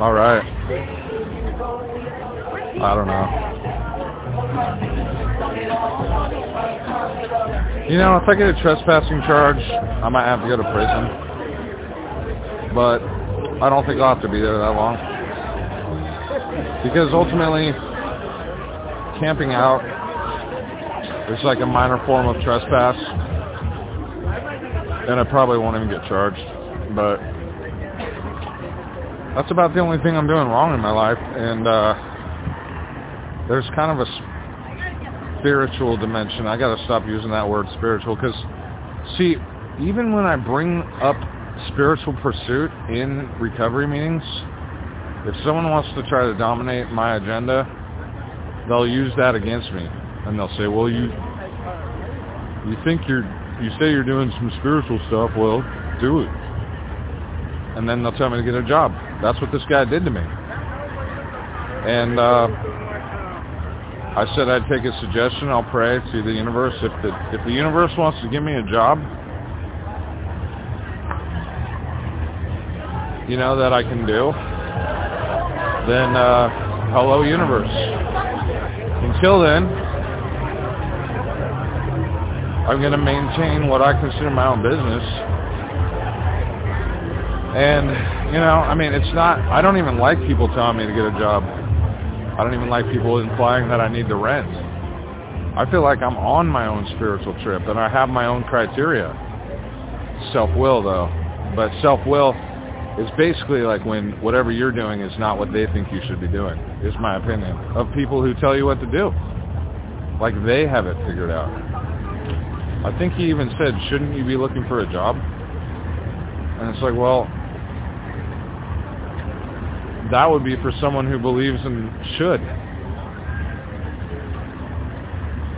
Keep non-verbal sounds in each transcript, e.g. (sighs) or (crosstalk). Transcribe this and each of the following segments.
All right. I don't know. You know, if I get a trespassing charge, I might have to go to prison. But I don't think I'll have to be there that long. Because ultimately, camping out is like a minor form of trespass. And I probably won't even get charged. But that's about the only thing I'm doing wrong in my life. And uh, there's kind of a spiritual dimension. I got to stop using that word spiritual because, see, even when I bring up spiritual pursuit in recovery meetings, if someone wants to try to dominate my agenda, they'll use that against me, and they'll say, "Well, you you think you're you say you're doing some spiritual stuff. Well, do it." And then they'll tell me to get a job. That's what this guy did to me. And uh, I said I'd take a suggestion. I'll pray to the universe. If the if the universe wants to give me a job, you know that I can do, then uh, hello universe. Until then, I'm going to maintain what I consider my own business. And, you know, I mean, it's not, I don't even like people telling me to get a job. I don't even like people implying that I need to rent. I feel like I'm on my own spiritual trip and I have my own criteria. Self-will though. But self-will is basically like when whatever you're doing is not what they think you should be doing, is my opinion, of people who tell you what to do. Like they have it figured out. I think he even said, shouldn't you be looking for a job? And it's like, well, that would be for someone who believes in should.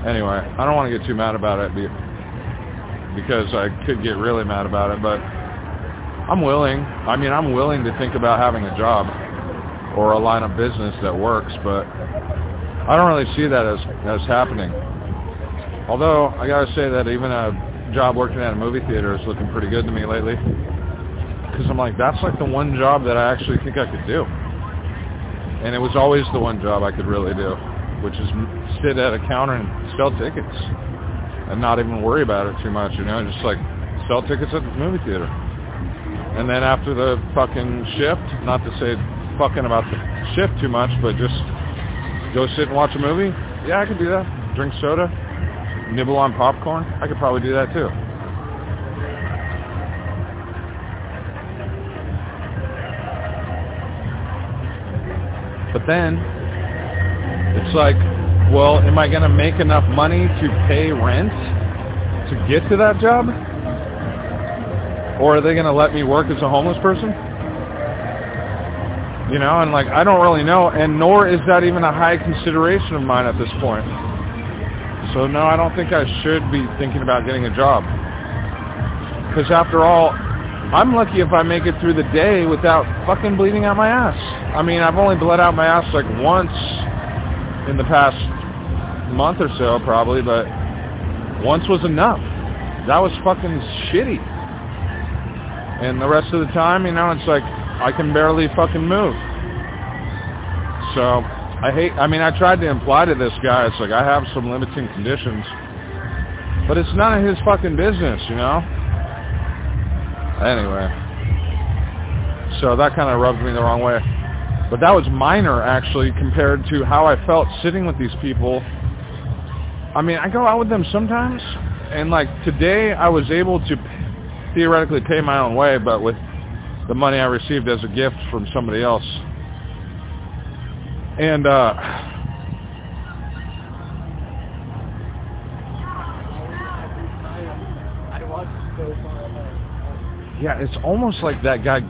Anyway, I don't want to get too mad about it because I could get really mad about it, but I'm willing. I mean, I'm willing to think about having a job or a line of business that works, but I don't really see that as as happening. Although I gotta say that even a job working at a movie theater is looking pretty good to me lately, because I'm like, that's like the one job that I actually think I could do, and it was always the one job I could really do, which is sit at a counter and sell tickets, and not even worry about it too much, you know, just like sell tickets at the movie theater. And then after the fucking shift, not to say fucking about the shift too much, but just go sit and watch a movie. Yeah, I could do that. Drink soda, nibble on popcorn. I could probably do that too. But then it's like, well, am I going to make enough money to pay rent to get to that job? Or are they going to let me work as a homeless person? You know, and like, I don't really know, and nor is that even a high consideration of mine at this point. So no, I don't think I should be thinking about getting a job. Because after all, I'm lucky if I make it through the day without fucking bleeding out my ass. I mean, I've only bled out my ass like once in the past month or so probably, but once was enough. That was fucking shitty. And the rest of the time, you know, it's like I can barely fucking move. So I hate, I mean, I tried to imply to this guy, it's like I have some limiting conditions, but it's none of his fucking business, you know? Anyway. So that kind of rubbed me the wrong way. But that was minor, actually, compared to how I felt sitting with these people. I mean, I go out with them sometimes, and like today I was able to theoretically pay my own way, but with the money I received as a gift from somebody else. And uh Yeah, it's almost like that guy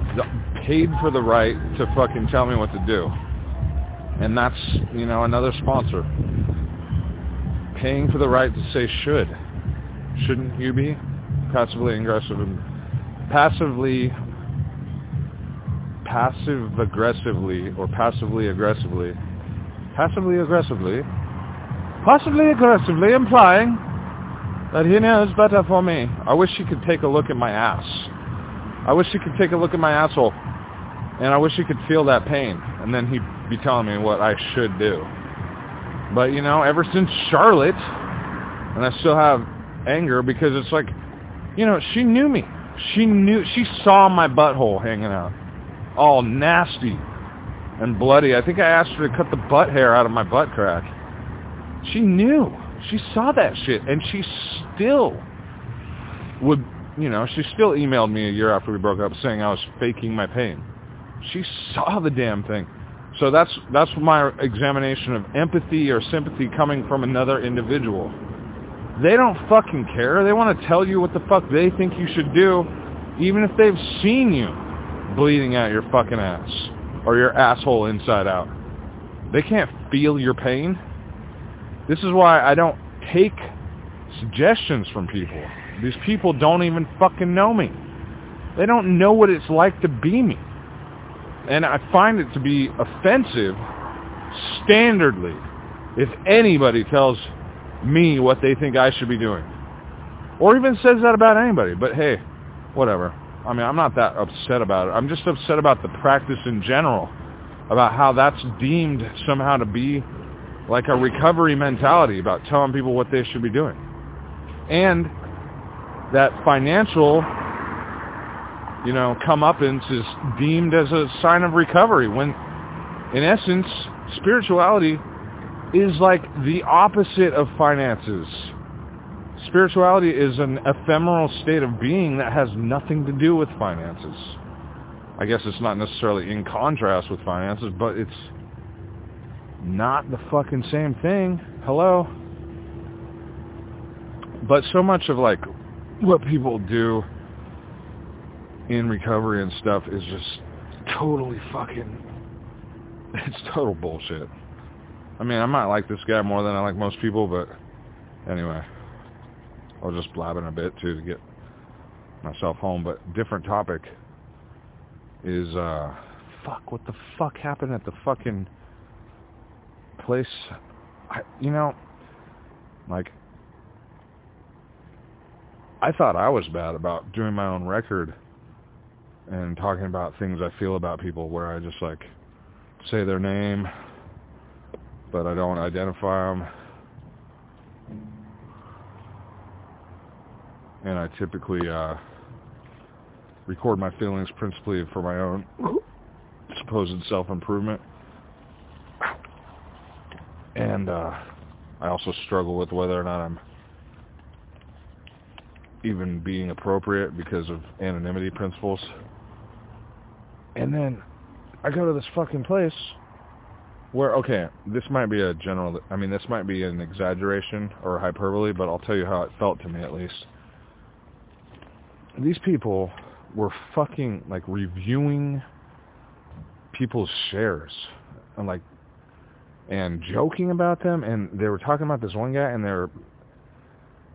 paid for the right to fucking tell me what to do. And that's, you know, another sponsor. Paying for the right to say should. Shouldn't you be? Passively aggressive and passively passive aggressively or passively aggressively passively aggressively possibly aggressively implying that he knows better for me. I wish he could take a look at my ass. I wish he could take a look at my asshole. And I wish he could feel that pain, and then he'd be telling me what I should do. But, you know, ever since Charlotte, and I still have anger because it's like, you know, she knew me. She knew, she saw my butthole hanging out. All nasty and bloody. I think I asked her to cut the butt hair out of my butt crack. She knew. She saw that shit, and she still would, you know, she still emailed me a year after we broke up saying I was faking my pain. She saw the damn thing. So that's that's my examination of empathy or sympathy coming from another individual. They don't fucking care. They want to tell you what the fuck they think you should do, even if they've seen you bleeding out your fucking ass or your asshole inside out. They can't feel your pain. This is why I don't take suggestions from people. These people don't even fucking know me. They don't know what it's like to be me. And I find it to be offensive standardly if anybody tells me what they think I should be doing. Or even says that about anybody. But hey, whatever. I mean, I'm not that upset about it. I'm just upset about the practice in general, about how that's deemed somehow to be like a recovery mentality about telling people what they should be doing. And that financial, you know, comeuppance is deemed as a sign of recovery when in essence, spirituality is like the opposite of finances. Spirituality is an ephemeral state of being that has nothing to do with finances. I guess it's not necessarily in contrast with finances, but it's not the fucking same thing. Hello? But so much of like what people do in recovery and stuff is just totally fucking (laughs) it's total bullshit. I mean, I might like this guy more than I like most people, but anyway, I'll just blabbing a bit too to get myself home. But different topic is uh, fuck. What the fuck happened at the fucking place? I, you know, like I thought I was bad about doing my own record and talking about things I feel about people, where I just like say their name but I don't identify them. And I typically uh, record my feelings principally for my own supposed self-improvement. And uh, I also struggle with whether or not I'm even being appropriate because of anonymity principles. And then I go to this fucking place where okay, this might be a general. I mean, this might be an exaggeration or hyperbole, but I'll tell you how it felt to me at least. These people were fucking like reviewing people's shares and like and joking about them and they were talking about this one guy and they're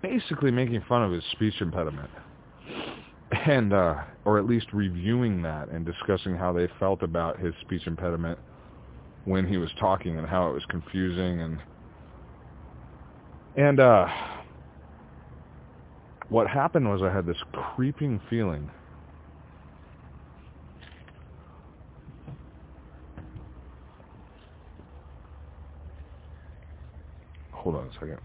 basically making fun of his speech impediment. And uh or at least reviewing that and discussing how they felt about his speech impediment when he was talking and how it was confusing and and uh what happened was I had this creeping feeling hold on a second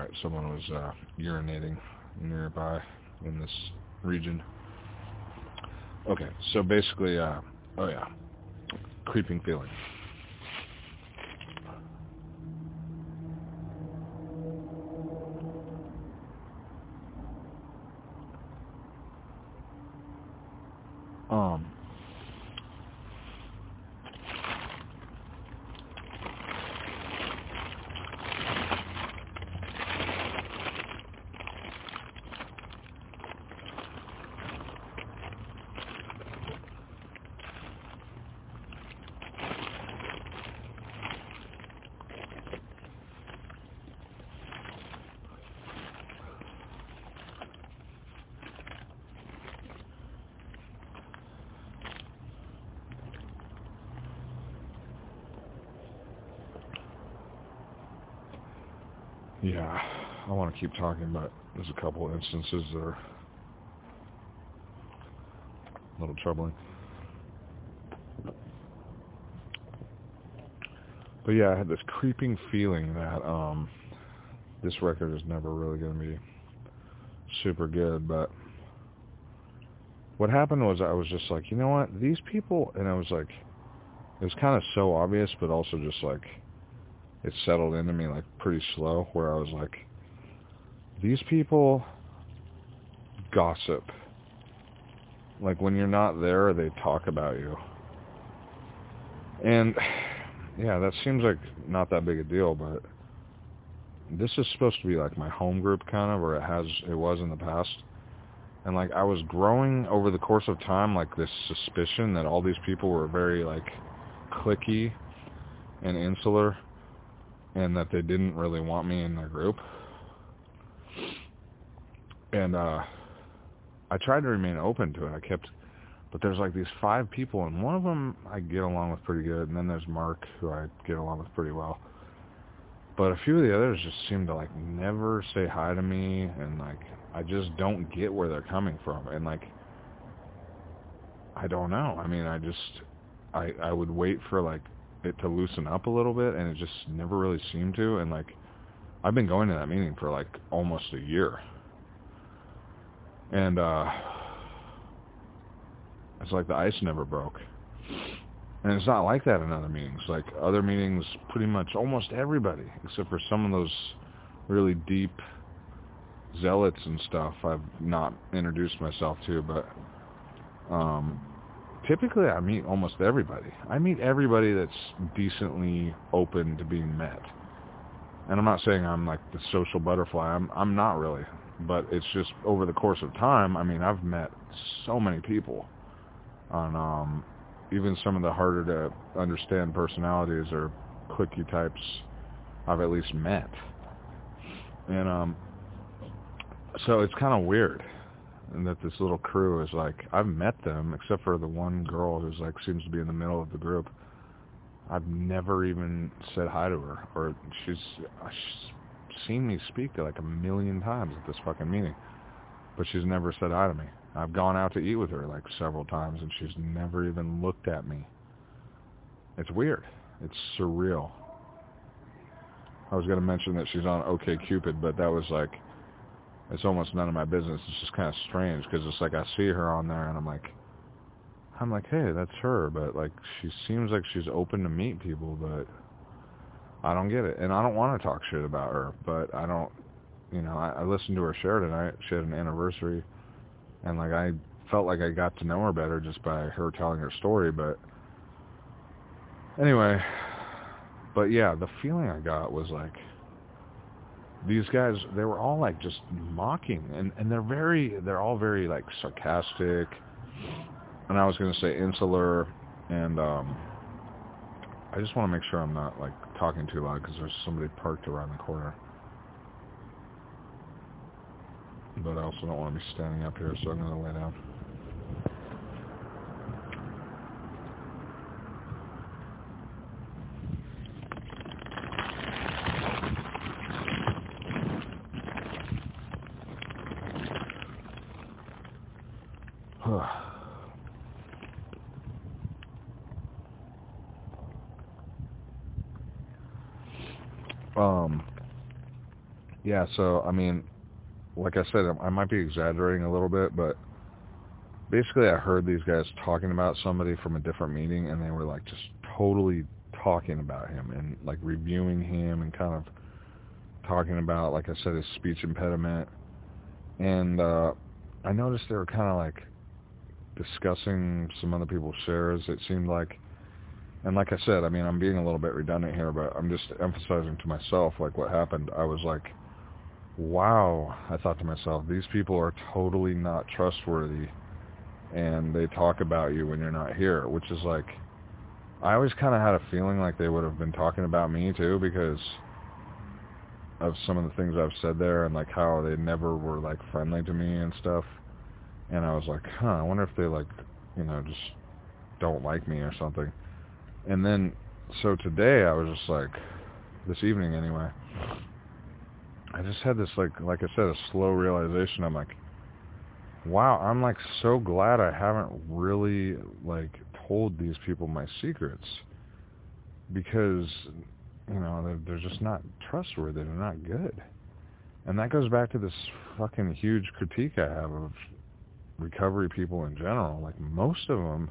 Alright, someone was uh, urinating nearby in this region. Okay, so basically, uh, oh yeah, creeping feeling. Keep talking, but there's a couple instances that are a little troubling. But yeah, I had this creeping feeling that um, this record is never really going to be super good. But what happened was I was just like, you know what? These people, and I was like, it was kind of so obvious, but also just like it settled into me like pretty slow where I was like, these people gossip. Like when you're not there, they talk about you. And yeah, that seems like not that big a deal, but this is supposed to be like my home group kind of, or it has, it was in the past. And like I was growing over the course of time, like this suspicion that all these people were very like cliquey and insular and that they didn't really want me in their group. And uh I tried to remain open to it. I kept but there's like these five people and one of them I get along with pretty good and then there's Mark who I get along with pretty well. But a few of the others just seem to like never say hi to me and like I just don't get where they're coming from and like I don't know. I mean, I just I I would wait for like it to loosen up a little bit, and it just never really seemed to. And like, I've been going to that meeting for like almost a year, and uh, it's like the ice never broke. And it's not like that in other meetings. Like other meetings, pretty much almost everybody, except for some of those really deep zealots and stuff, I've not introduced myself to, but um, typically I meet almost everybody. I meet everybody that's decently open to being met. And I'm not saying I'm like the social butterfly. I'm I'm not really. But it's just over the course of time, I mean, I've met so many people on um even some of the harder to understand personalities or cliquey types I've at least met. And um so it's kind of weird and that this little crew is like I've met them except for the one girl who's like seems to be in the middle of the group. I've never even said hi to her or she's, she's seen me speak to like a million times at this fucking meeting. But she's never said hi to me. I've gone out to eat with her like several times and she's never even looked at me. It's weird. It's surreal. I was going to mention that she's on OK Cupid, but that was like it's almost none of my business. It's just kind of strange because it's like I see her on there and I'm like, I'm like, hey, that's her, but like she seems like she's open to meet people, but I don't get it, and I don't want to talk shit about her, but I don't, you know, I, I listened to her share tonight. She had an anniversary, and like I felt like I got to know her better just by her telling her story, but anyway, but yeah, the feeling I got was like these guys they were all like just mocking and and they're very they're all very like sarcastic and I was going to say insular and um I just want to make sure I'm not like talking too loud because there's somebody parked around the corner. But I also don't want to be standing up here so I'm going to lay down Yeah, so I mean, like I said, I might be exaggerating a little bit, but basically I heard these guys talking about somebody from a different meeting and they were like just totally talking about him and like reviewing him and kind of talking about, like I said, his speech impediment. And uh, I noticed they were kind of like discussing some other people's shares. It seemed like, and like I said, I mean, I'm being a little bit redundant here, but I'm just emphasizing to myself like what happened. I was like, wow, I thought to myself, these people are totally not trustworthy and they talk about you when you're not here, which is like, I always kind of had a feeling like they would have been talking about me too because of some of the things I've said there and like how they never were like friendly to me and stuff. And I was like, huh, I wonder if they like, you know, just don't like me or something. And then, so today I was just like, this evening anyway, I just had this like, like I said, a slow realization. I'm like, wow, I'm like so glad I haven't really like told these people my secrets because you know they're, they're just not trustworthy. They're not good, and that goes back to this fucking huge critique I have of recovery people in general. Like most of them,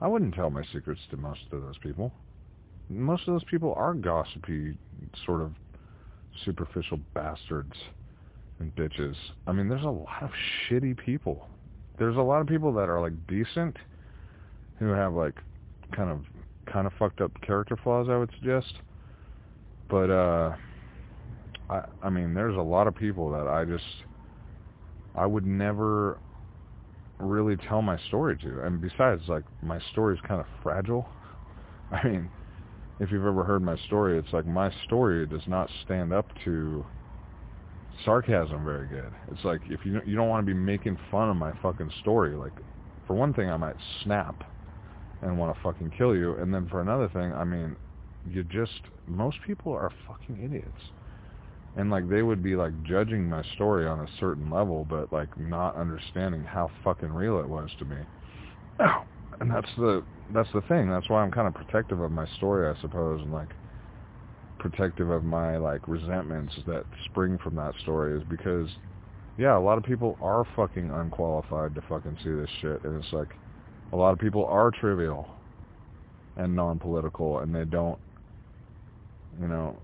I wouldn't tell my secrets to most of those people. Most of those people are gossipy, sort of superficial bastards and bitches. I mean, there's a lot of shitty people. There's a lot of people that are like decent, who have like kind of kind of fucked up character flaws. I would suggest, but uh, I I mean, there's a lot of people that I just I would never really tell my story to. And besides, like my story is kind of fragile. (laughs) I mean, if you've ever heard my story, it's like my story does not stand up to sarcasm very good. It's like if you you don't want to be making fun of my fucking story. Like, for one thing, I might snap and want to fucking kill you, and then for another thing, I mean, you just most people are fucking idiots, and like they would be like judging my story on a certain level, but like not understanding how fucking real it was to me. (coughs) And that's the that's the thing. That's why I'm kind of protective of my story, I suppose, and like protective of my like resentments that spring from that story is because yeah, a lot of people are fucking unqualified to fucking see this shit and it's like a lot of people are trivial and non-political and they don't you know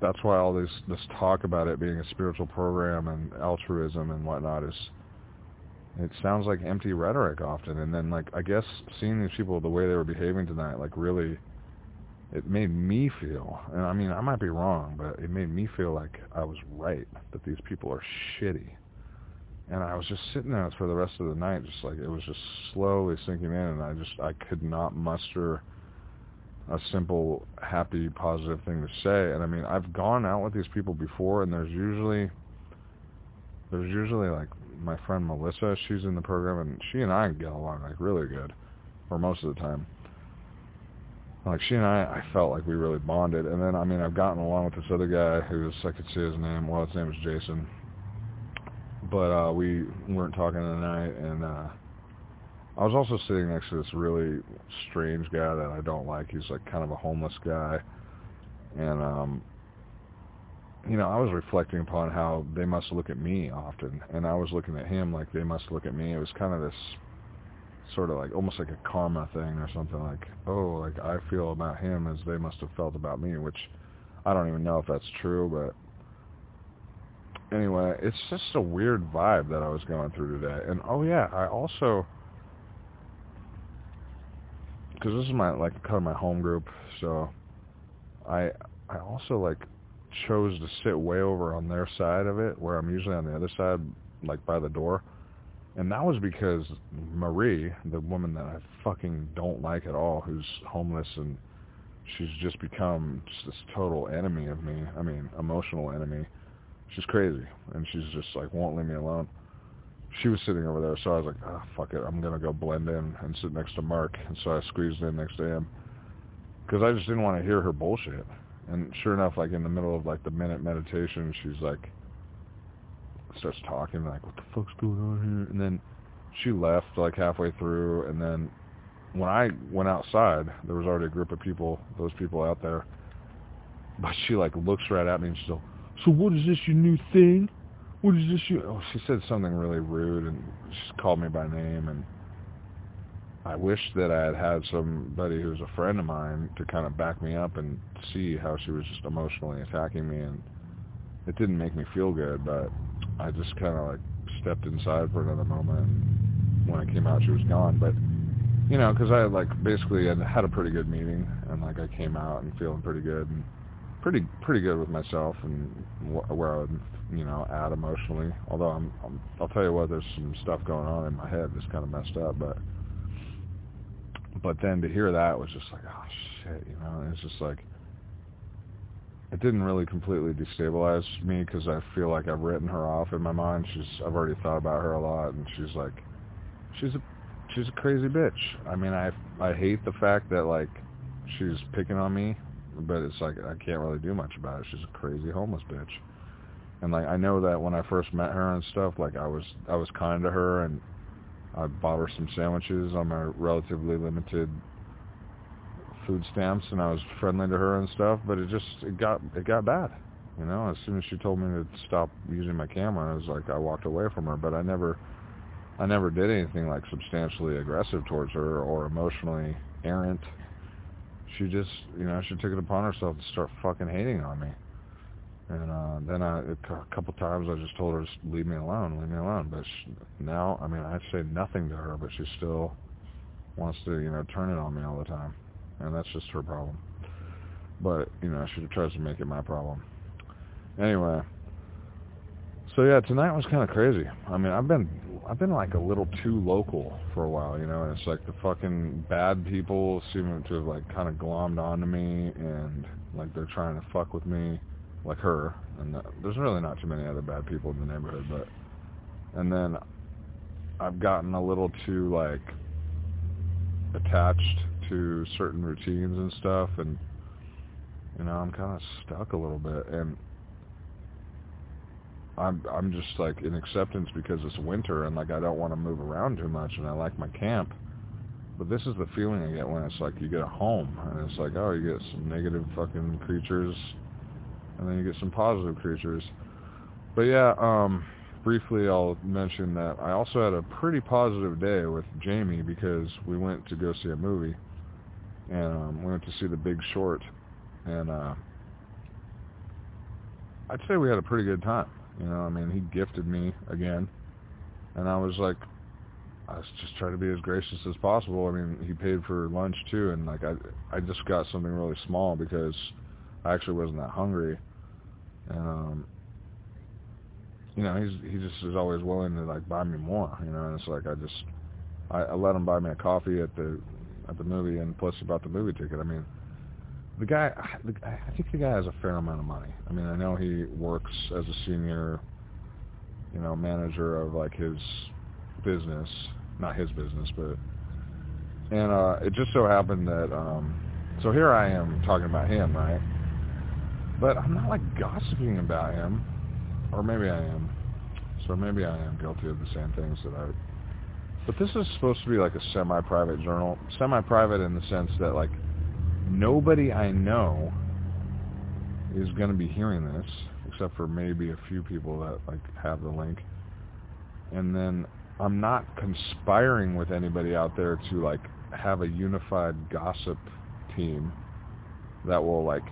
that's why all this this talk about it being a spiritual program and altruism and whatnot is it sounds like empty rhetoric often and then like I guess seeing these people the way they were behaving tonight like really it made me feel, and I mean, I might be wrong, but it made me feel like I was right, that these people are shitty. And I was just sitting there for the rest of the night, just like, it was just slowly sinking in, and I just, I could not muster a simple, happy, positive thing to say. And I mean, I've gone out with these people before, and there's usually, there's usually like my friend Melissa, she's in the program, and she and I get along like really good, for most of the time like she and I, I felt like we really bonded. And then, I mean, I've gotten along with this other guy who's, I could say his name. Well, his name is Jason. But uh, we weren't talking tonight, and uh, I was also sitting next to this really strange guy that I don't like. He's like kind of a homeless guy, and um, you know, I was reflecting upon how they must look at me often, and I was looking at him like they must look at me. It was kind of this sort of like almost like a karma thing or something like, oh, like I feel about him as they must have felt about me, which I don't even know if that's true, but anyway, it's just a weird vibe that I was going through today. And oh yeah, I also because this is my like kind of my home group, so I I also like chose to sit way over on their side of it, where I'm usually on the other side, like by the door. And that was because Marie, the woman that I fucking don't like at all, who's homeless and she's just become just this total enemy of me. I mean, emotional enemy. She's crazy, and she's just like won't leave me alone. She was sitting over there, so I was like, oh, fuck it, I'm gonna go blend in and sit next to Mark. And so I squeezed in next to him because I just didn't want to hear her bullshit. And sure enough, like in the middle of like the minute meditation, she's like, starts talking like, what the fuck's going on here? And then she left like halfway through, and then when I went outside, there was already a group of people, those people out there. But she like looks right at me and she's like, So what is this your new thing? What is this your? Oh, she said something really rude and she called me by name and. I wish that I had had somebody who's a friend of mine to kind of back me up and see how she was just emotionally attacking me, and it didn't make me feel good. But I just kind of like stepped inside for another moment. And when I came out, she was gone. But you know, because I like basically had had a pretty good meeting, and like I came out and feeling pretty good and pretty pretty good with myself and wh- where I would you know at emotionally. Although I'm, I'm I'll tell you what, there's some stuff going on in my head that's kind of messed up, but but then to hear that was just like, oh shit, you know, it's just like, it didn't really completely destabilize me because I feel like I've written her off in my mind. She's, I've already thought about her a lot, and she's like, she's a, she's a crazy bitch. I mean, I, I hate the fact that like, she's picking on me, but it's like I can't really do much about it. She's a crazy homeless bitch, and like I know that when I first met her and stuff, like I was, I was kind to her and I bought her some sandwiches on my relatively limited food stamps, and I was friendly to her and stuff. But it just it got it got bad, you know. As soon as she told me to stop using my camera, I was like I walked away from her. But I never I never did anything like substantially aggressive towards her or emotionally errant. She just you know she took it upon herself to start fucking hating on me. And uh, then I, a couple times I just told her, just leave me alone, leave me alone. But she, now, I mean, I say nothing to her, but she still wants to, you know, turn it on me all the time. And that's just her problem. But, you know, she tries to make it my problem. Anyway. So yeah, tonight was kind of crazy. I mean, I've been, I've been like a little too local for a while, you know, and it's like the fucking bad people seem to have like kind of glommed onto me and like they're trying to fuck with me like her, and there's really not too many other bad people in the neighborhood, but and then I've gotten a little too like attached to certain routines and stuff, and you know I'm kind of stuck a little bit, and I'm I'm just like in acceptance because it's winter and like I don't want to move around too much, and I like my camp. But this is the feeling I get when it's like you get a home, and it's like oh you get some negative fucking creatures and then you get some positive creatures. But yeah, um, briefly I'll mention that I also had a pretty positive day with Jamie because we went to go see a movie, and um, we went to see The Big Short, and uh, I'd say we had a pretty good time. You know, I mean, he gifted me again, and I was like, I was just trying to be as gracious as possible. I mean, he paid for lunch too, and like I, I just got something really small because I actually wasn't that hungry, um, you know, he's he just is always willing to like buy me more, you know, and it's like I just I, I let him buy me a coffee at the at the movie, and plus about the movie ticket. I mean, the guy, the, I think the guy has a fair amount of money. I mean, I know he works as a senior, you know, manager of like his business, not his business, but and uh it just so happened that um so here I am talking about him, right? But I'm not like gossiping about him. Or maybe I am. So maybe I am guilty of the same things that I... But this is supposed to be like a semi-private journal. Semi-private in the sense that like nobody I know is going to be hearing this except for maybe a few people that like have the link. And then I'm not conspiring with anybody out there to like have a unified gossip team that will like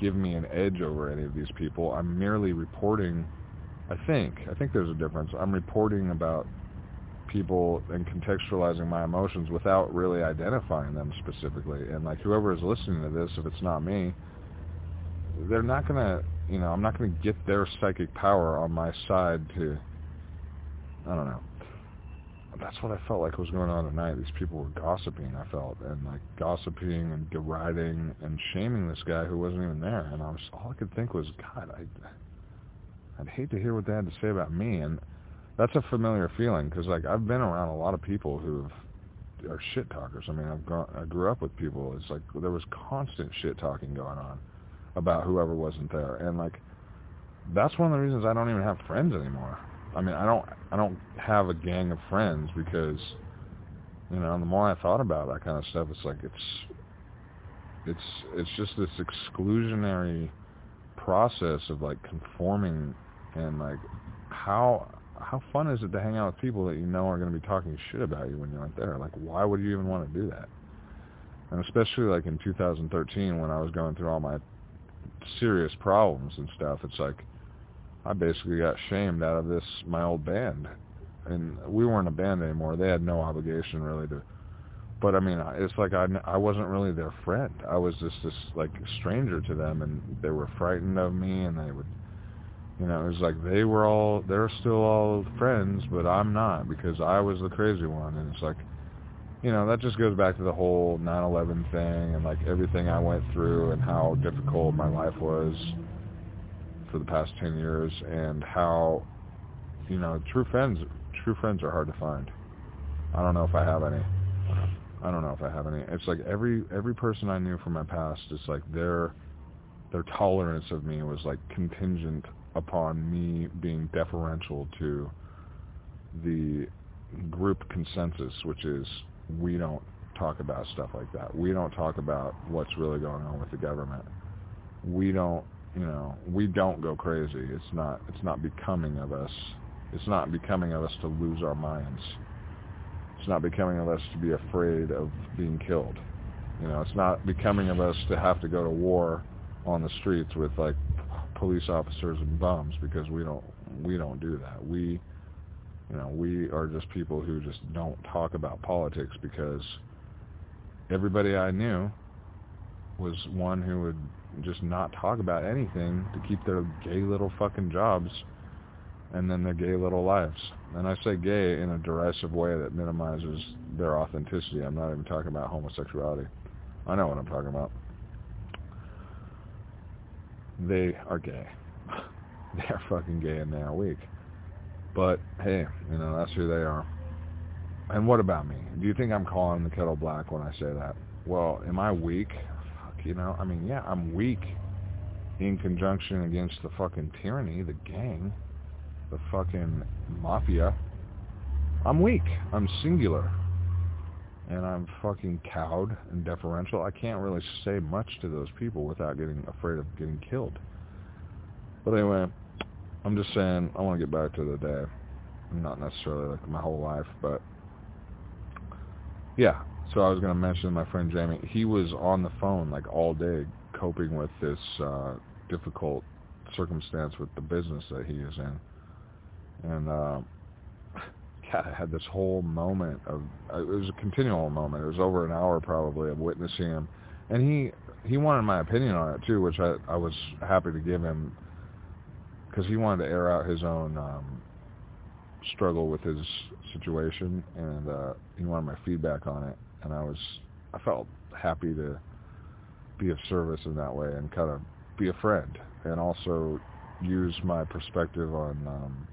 give me an edge over any of these people. I'm merely reporting, I think, I think there's a difference. I'm reporting about people and contextualizing my emotions without really identifying them specifically. And like whoever is listening to this, if it's not me, they're not going to, you know, I'm not going to get their psychic power on my side to, I don't know that's what I felt like was going on tonight. These people were gossiping, I felt, and like gossiping and deriding and shaming this guy who wasn't even there. And I was all I could think was, God, I, I'd hate to hear what they had to say about me. And that's a familiar feeling because like I've been around a lot of people who are shit talkers. I mean, I've grown, I grew up with people. It's like there was constant shit talking going on about whoever wasn't there, and like that's one of the reasons I don't even have friends anymore. I mean, I don't I don't have a gang of friends because you know, the more I thought about that kind of stuff, it's like it's it's it's just this exclusionary process of like conforming and like how how fun is it to hang out with people that you know are going to be talking shit about you when you're not there? Like, why would you even want to do that? And especially like in 2013 when I was going through all my serious problems and stuff, it's like I basically got shamed out of this my old band, and we weren't a band anymore. They had no obligation really to. But I mean, it's like I I wasn't really their friend. I was just this like stranger to them, and they were frightened of me, and they would you know, it was like they were all, they're still all friends, but I'm not because I was the crazy one. And it's like, you know, that just goes back to the whole 9/11 thing and like everything I went through and how difficult my life was for the past 10 years and how, you know, true friends, true friends are hard to find. I don't know if I have any. I don't know if I have any. It's like every every person I knew from my past, it's like their their tolerance of me was like contingent upon me being deferential to the group consensus, which is we don't talk about stuff like that. We don't talk about what's really going on with the government. We don't, you know, we don't go crazy. It's not it's not becoming of us. It's not becoming of us to lose our minds. It's not becoming of us to be afraid of being killed. You know, it's not becoming of us to have to go to war on the streets with like police officers and bums because we don't we don't do that. We you know, we are just people who just don't talk about politics because everybody I knew was one who would just not talk about anything to keep their gay little fucking jobs and then their gay little lives. And I say gay in a derisive way that minimizes their authenticity. I'm not even talking about homosexuality. I know what I'm talking about they are gay. (laughs) they are fucking gay and they are weak. But hey, you know, that's who they are. And what about me? Do you think I'm calling the kettle black when I say that? Well, am I weak? You know, I mean, yeah, I'm weak in conjunction against the fucking tyranny, the gang, the fucking mafia. I'm weak. I'm singular and I'm fucking cowed and deferential, I can't really say much to those people without getting afraid of getting killed. But anyway, I'm just saying I want to get back to the day. Not necessarily like my whole life, but yeah. So I was going to mention my friend Jamie. He was on the phone like all day coping with this uh, difficult circumstance with the business that he is in. And uh, (sighs) God, I had this whole moment of uh, it was a continual moment. It was over an hour probably of witnessing him, and he he wanted my opinion on it too, which I I was happy to give him because he wanted to air out his own um, struggle with his situation, and uh, he wanted my feedback on it, and I was I felt happy to be of service in that way and kind of be a friend, and also use my perspective on um,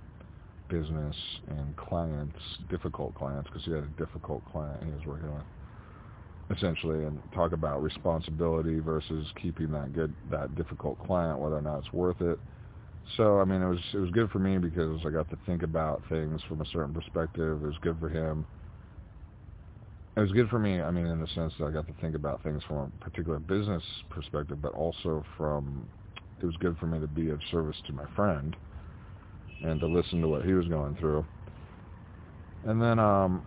business and clients, difficult clients, because he had a difficult client he was working with, essentially, and talk about responsibility versus keeping that good, that difficult client, whether or not it's worth it. So, I mean, it was it was good for me because I got to think about things from a certain perspective. It was good for him. It was good for me, I mean, in the sense that I got to think about things from a particular business perspective, but also from, it was good for me to be of service to my friend and to listen to what he was going through. And then, um,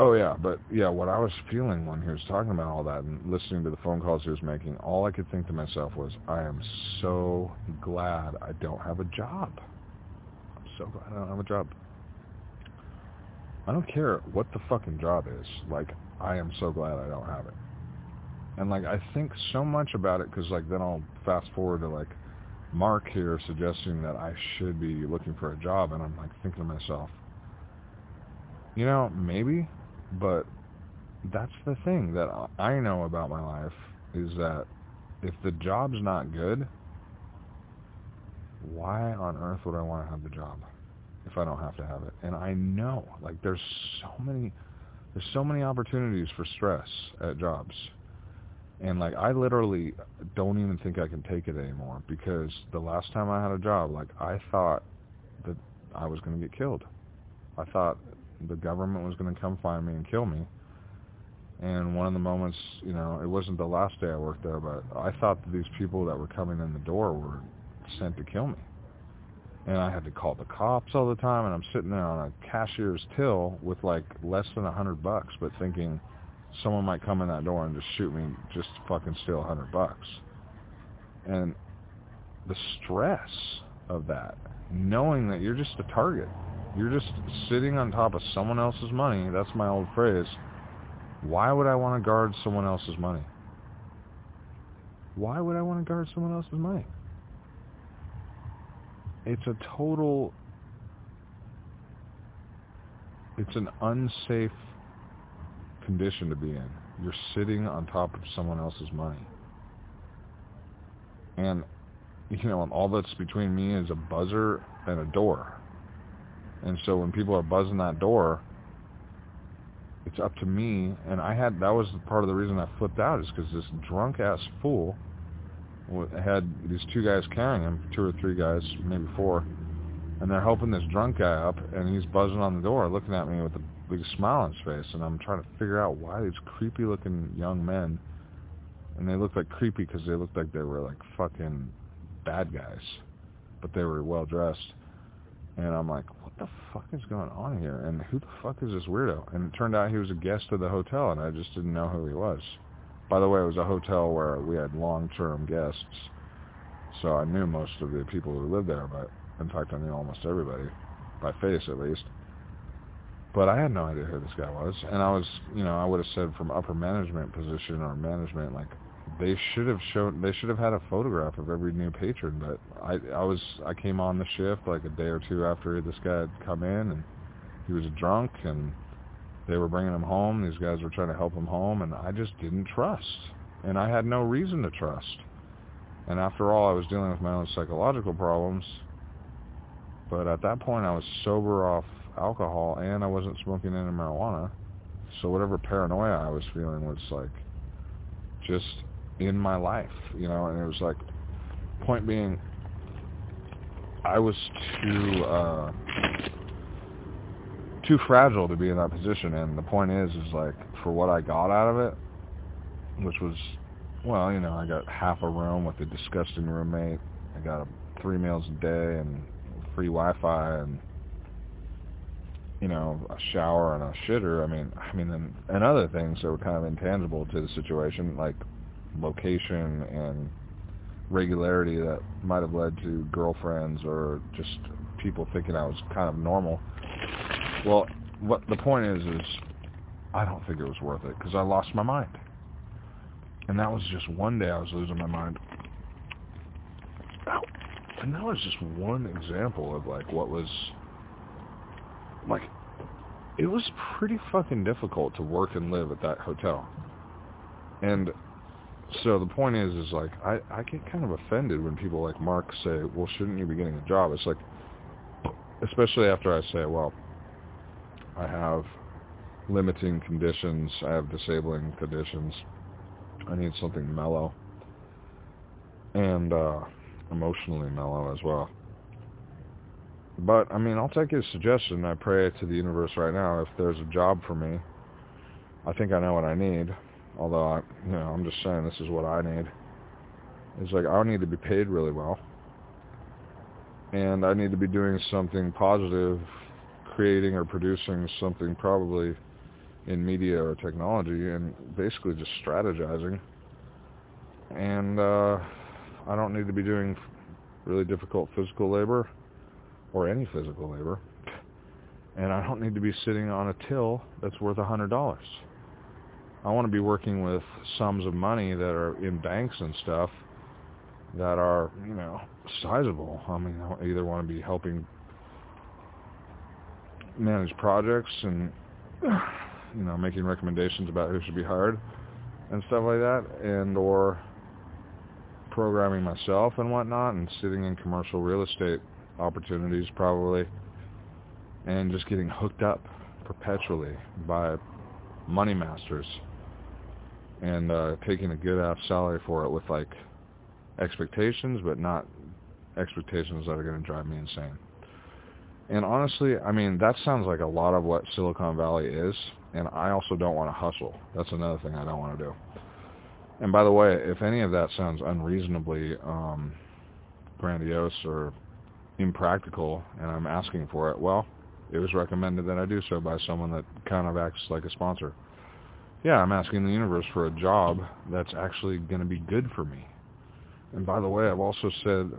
oh yeah, but yeah, what I was feeling when he was talking about all that and listening to the phone calls he was making, all I could think to myself was, I am so glad I don't have a job. I'm so glad I don't have a job. I don't care what the fucking job is. Like, I am so glad I don't have it. And like, I think so much about it because like then I'll fast forward to like Mark here suggesting that I should be looking for a job, and I'm like thinking to myself, you know, maybe, but that's the thing that I know about my life is that if the job's not good, why on earth would I want to have the job I don't have to have it? And I know, like, there's so many, there's so many opportunities for stress at jobs and like I literally don't even think I can take it anymore because the last time I had a job, like I thought that I was going to get killed. I thought the government was going to come find me and kill me. And one of the moments, you know, it wasn't the last day I worked there, but I thought that these people that were coming in the door were sent to kill me. And I had to call the cops all the time, and I'm sitting there on a cashier's till with like less than a hundred bucks, but thinking someone might come in that door and just shoot me just fucking steal a hundred bucks. And the stress of that, knowing that you're just a target. You're just sitting on top of someone else's money. That's my old phrase. Why would I want to guard someone else's money? Why would I want to guard someone else's money? It's a total, it's an unsafe condition to be in. You're sitting on top of someone else's money. And, you know, and all that's between me is a buzzer and a door. And so when people are buzzing that door, it's up to me. And I had that was part of the reason I flipped out is because this drunk ass fool had these two guys carrying him, two or three guys, maybe four, and they're helping this drunk guy up, and he's buzzing on the door, looking at me with a big smile on his face, and I'm trying to figure out why these creepy looking young men, and they look like creepy because they looked like they were like fucking bad guys, but they were well dressed, and I'm like, what the fuck is going on here? And who the fuck is this weirdo? And it turned out he was a guest of the hotel, and I just didn't know who he was. By the way, it was a hotel where we had long-term guests, so I knew most of the people who lived there, but in fact, I knew almost everybody, by face at least. But I had no idea who this guy was, and I was, you know, I would have said from upper management position or management, like they should have shown they should have had a photograph of every new patron but i i was i came on the shift like a day or two after this guy had come in and he was drunk and they were bringing him home these guys were trying to help him home and i just didn't trust. And i had no reason to trust. And after all i was dealing with my own psychological problems. But at that point i was sober off alcohol and i wasn't smoking any marijuana. So whatever paranoia i was feeling was like just in my life, you know, and it was like, point being, I was too, uh, too fragile to be in that position, and the point is, is like, for what I got out of it, which was, well, you know, I got half a room with a disgusting roommate, I got a, three meals a day, and free Wi-Fi, and you know, a shower and a shitter. I mean, I mean, and, and other things that were kind of intangible to the situation, like location and regularity that might have led to girlfriends or just people thinking I was kind of normal. Well, what the point is is I don't think it was worth it because I lost my mind. And that was just one day I was losing my mind. And that was just one example of like what was like it was pretty fucking difficult to work and live at that hotel. And so the point is, is like I I get kind of offended when people like Mark say, "Well, shouldn't you be getting a job?" It's like, especially after I say, "Well, I have limiting conditions, I have disabling conditions, I need something mellow and uh, emotionally mellow as well." But I mean, I'll take his suggestion. I pray to the universe right now if there's a job for me. I think I know what I need Although I, you know, I'm just saying this is what I need. It's like I need to be paid really well, and I need to be doing something positive, creating or producing something probably in media or technology, and basically just strategizing. And uh, I don't need to be doing really difficult physical labor or any physical labor. And I don't need to be sitting on a till that's worth a hundred dollars. I want to be working with sums of money that are in banks and stuff that are, you know, sizable. I mean, I either want to be helping manage projects and, you know, making recommendations about who should be hired and stuff like that, and or programming myself and whatnot, and sitting in commercial real estate opportunities probably, and just getting hooked up perpetually by money masters and uh, taking a good ass salary for it with like expectations, but not expectations that are going to drive me insane. And honestly, I mean, that sounds like a lot of what Silicon Valley is, and I also don't want to hustle. That's another thing I don't want to do. And by the way, if any of that sounds unreasonably um, grandiose or impractical, and I'm asking for it, well, it was recommended that I do so by someone that kind of acts like a sponsor. Yeah, I'm asking the universe for a job that's actually going to be good for me. And by the way, I've also said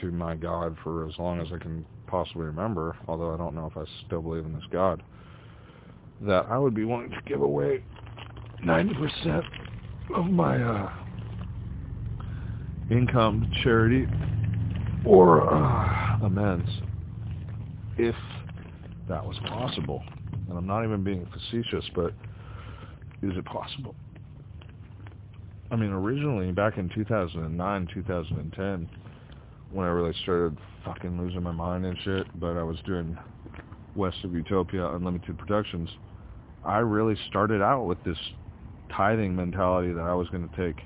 to my God for as long as I can possibly remember, although I don't know if I still believe in this God, that I would be willing to give away 90% of my uh, income to charity or uh, amends if that was possible. And I'm not even being facetious, but is it possible? I mean, originally, back in 2009, 2010, when I really started fucking losing my mind and shit, but I was doing West of Utopia Unlimited Productions, I really started out with this tithing mentality that I was going to take.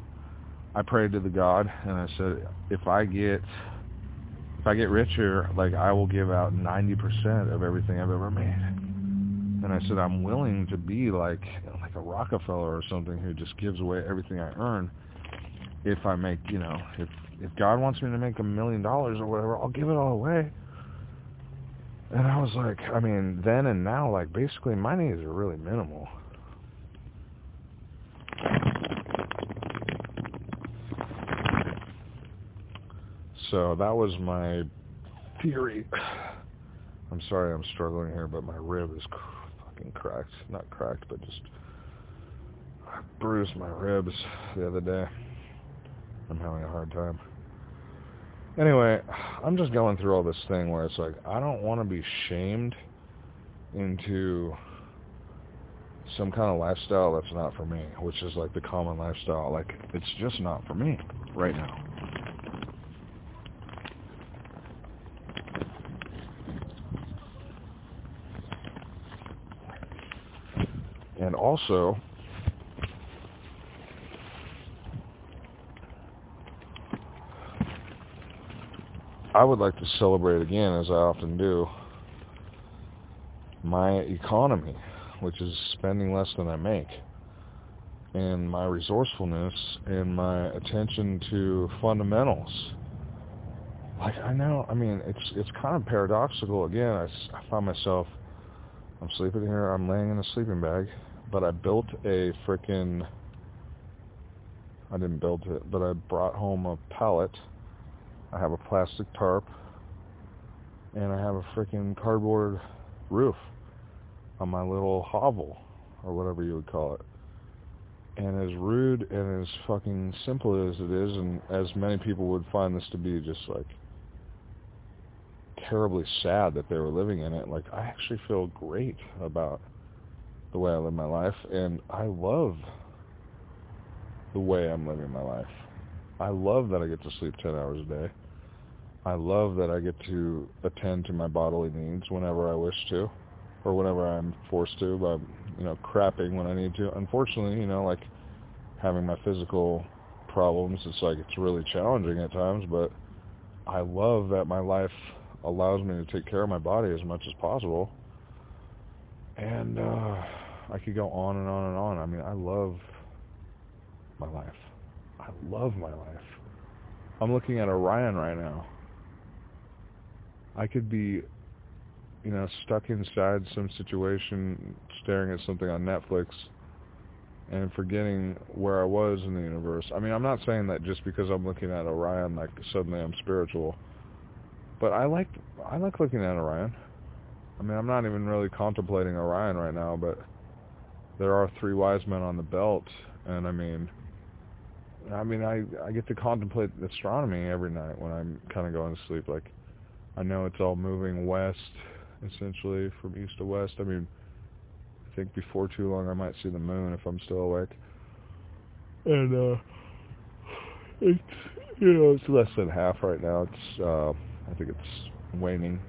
I prayed to the God, and I said, if I get if I get richer, like I will give out 90% of everything I've ever made. And I said, I'm willing to be like like a Rockefeller or something who just gives away everything I earn. If I make, you know, if if God wants me to make a million dollars or whatever, I'll give it all away. And I was like, I mean, then and now, like basically my needs are really minimal. So that was my theory. (sighs) I'm sorry I'm struggling here, but my rib is fucking cracked. Not cracked, but just I bruised my ribs the other day. I'm having a hard time. Anyway, I'm just going through all this thing where it's like I don't want to be shamed into some kind of lifestyle that's not for me, which is like the common lifestyle. Like it's just not for me right now. And also, I would like to celebrate again, as I often do, my economy, which is spending less than I make, and my resourcefulness and my attention to fundamentals. Like I know, I mean, it's it's kind of paradoxical. Again, I, I find myself, I'm sleeping here, I'm laying in a sleeping bag, but I built a freaking, I didn't build it, but I brought home a pallet. I have a plastic tarp, and I have a freaking cardboard roof on my little hovel, or whatever you would call it. And as rude and as fucking simple as it is, and as many people would find this to be just like terribly sad that they were living in it, like I actually feel great about the way I live my life, and I love the way I'm living my life. I love that I get to sleep 10 hours a day. I love that I get to attend to my bodily needs whenever I wish to, or whenever I'm forced to by, you know, crapping when I need to. Unfortunately, you know, like having my physical problems, it's like it's really challenging at times, but I love that my life allows me to take care of my body as much as possible and uh, I could go on and on and on. I mean, I love my life. I love my life. I'm looking at Orion right now. I could be, you know, stuck inside some situation, staring at something on Netflix, and forgetting where I was in the universe. I mean, I'm not saying that just because I'm looking at Orion, like suddenly I'm spiritual. But I like I like looking at Orion. I mean, I'm not even really contemplating Orion right now, but there are three wise men on the belt, and I mean, I mean, I I get to contemplate astronomy every night when I'm kind of going to sleep. Like, I know it's all moving west, essentially from east to west. I mean, I think before too long I might see the moon if I'm still awake. And uh, it's you know it's less than half right now. It's uh, I think it's waning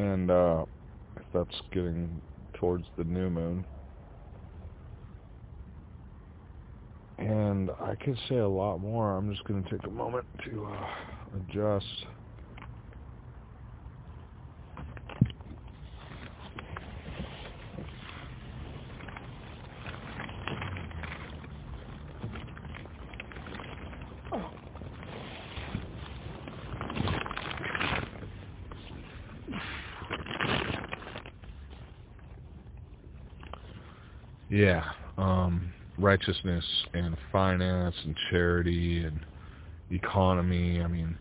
and uh, that's getting towards the new moon. And I could say a lot more. I'm just going to take a moment to uh, adjust. Yeah. Um, righteousness and finance and charity and economy. I mean,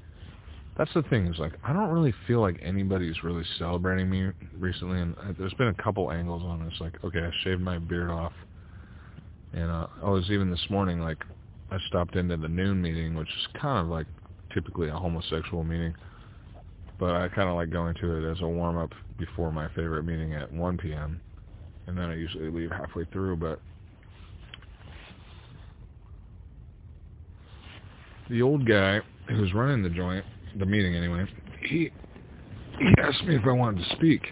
that's the thing is like I don't really feel like anybody's really celebrating me recently, and uh, there's been a couple angles on this. Like, okay, I shaved my beard off, and uh, I was even this morning like I stopped into the noon meeting, which is kind of like typically a homosexual meeting, but I kind of like going to it as a warm up before my favorite meeting at 1 p.m. and then I usually leave halfway through. But the old guy who's running the joint, the meeting anyway, he he asked me if I wanted to speak.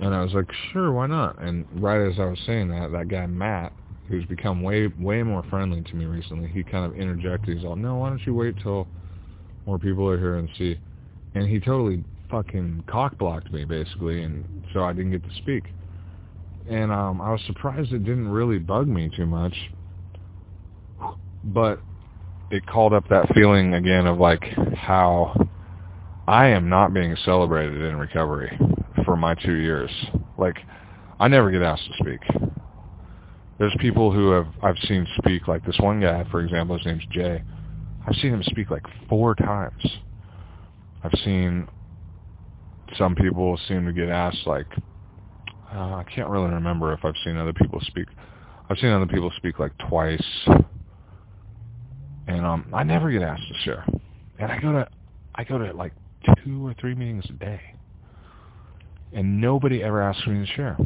And I was like, sure, why not? And right as I was saying that, that guy Matt, who's become way way more friendly to me recently, he kind of interjected. He's all, no, why don't you wait till more people are here and see? And he totally fucking cock blocked me basically, and so I didn't get to speak. And um, I was surprised it didn't really bug me too much, but it called up that feeling again of like how I am not being celebrated in recovery for my two years. Like, I never get asked to speak. There's people who have I've seen speak like this one guy, for example, his name's Jay. I've seen him speak like four times. I've seen some people seem to get asked like uh, I can't really remember if I've seen other people speak. I've seen other people speak like twice, and um, I never get asked to share. And I go to I go to like two or three meetings a day, and nobody ever asks me to share.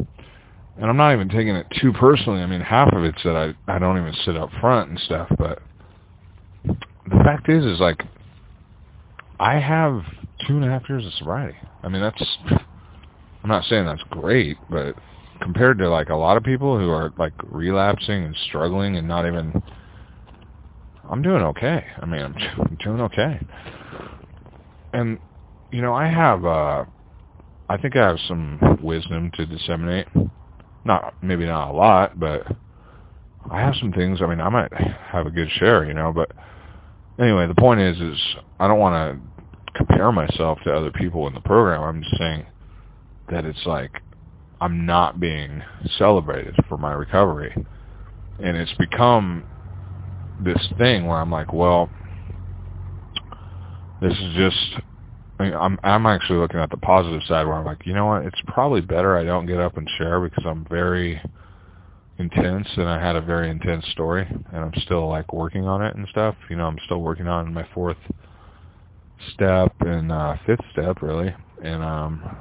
And I'm not even taking it too personally. I mean, half of it's that I I don't even sit up front and stuff, but the fact is, is like I have two and a half years of sobriety. I mean, that's, I'm not saying that's great, but compared to like a lot of people who are like relapsing and struggling and not even, I'm doing okay. I mean, (laughs) I'm, doing okay. And, you know, I have, uh, I think I have some wisdom to disseminate. Not, maybe not a lot, but I have some things. I mean, I might have a good share, you know, but anyway, the point is, is I don't want to compare myself to other people in the program. I'm just saying that it's like I'm not being celebrated for my recovery. And it's become this thing where I'm like, well, this is just I mean, I'm I'm actually looking at the positive side where I'm like, you know what, it's probably better I don't get up and share because I'm very intense and I had a very intense story and I'm still like working on it and stuff. You know, I'm still working on my fourth step and uh, fifth step really, and um,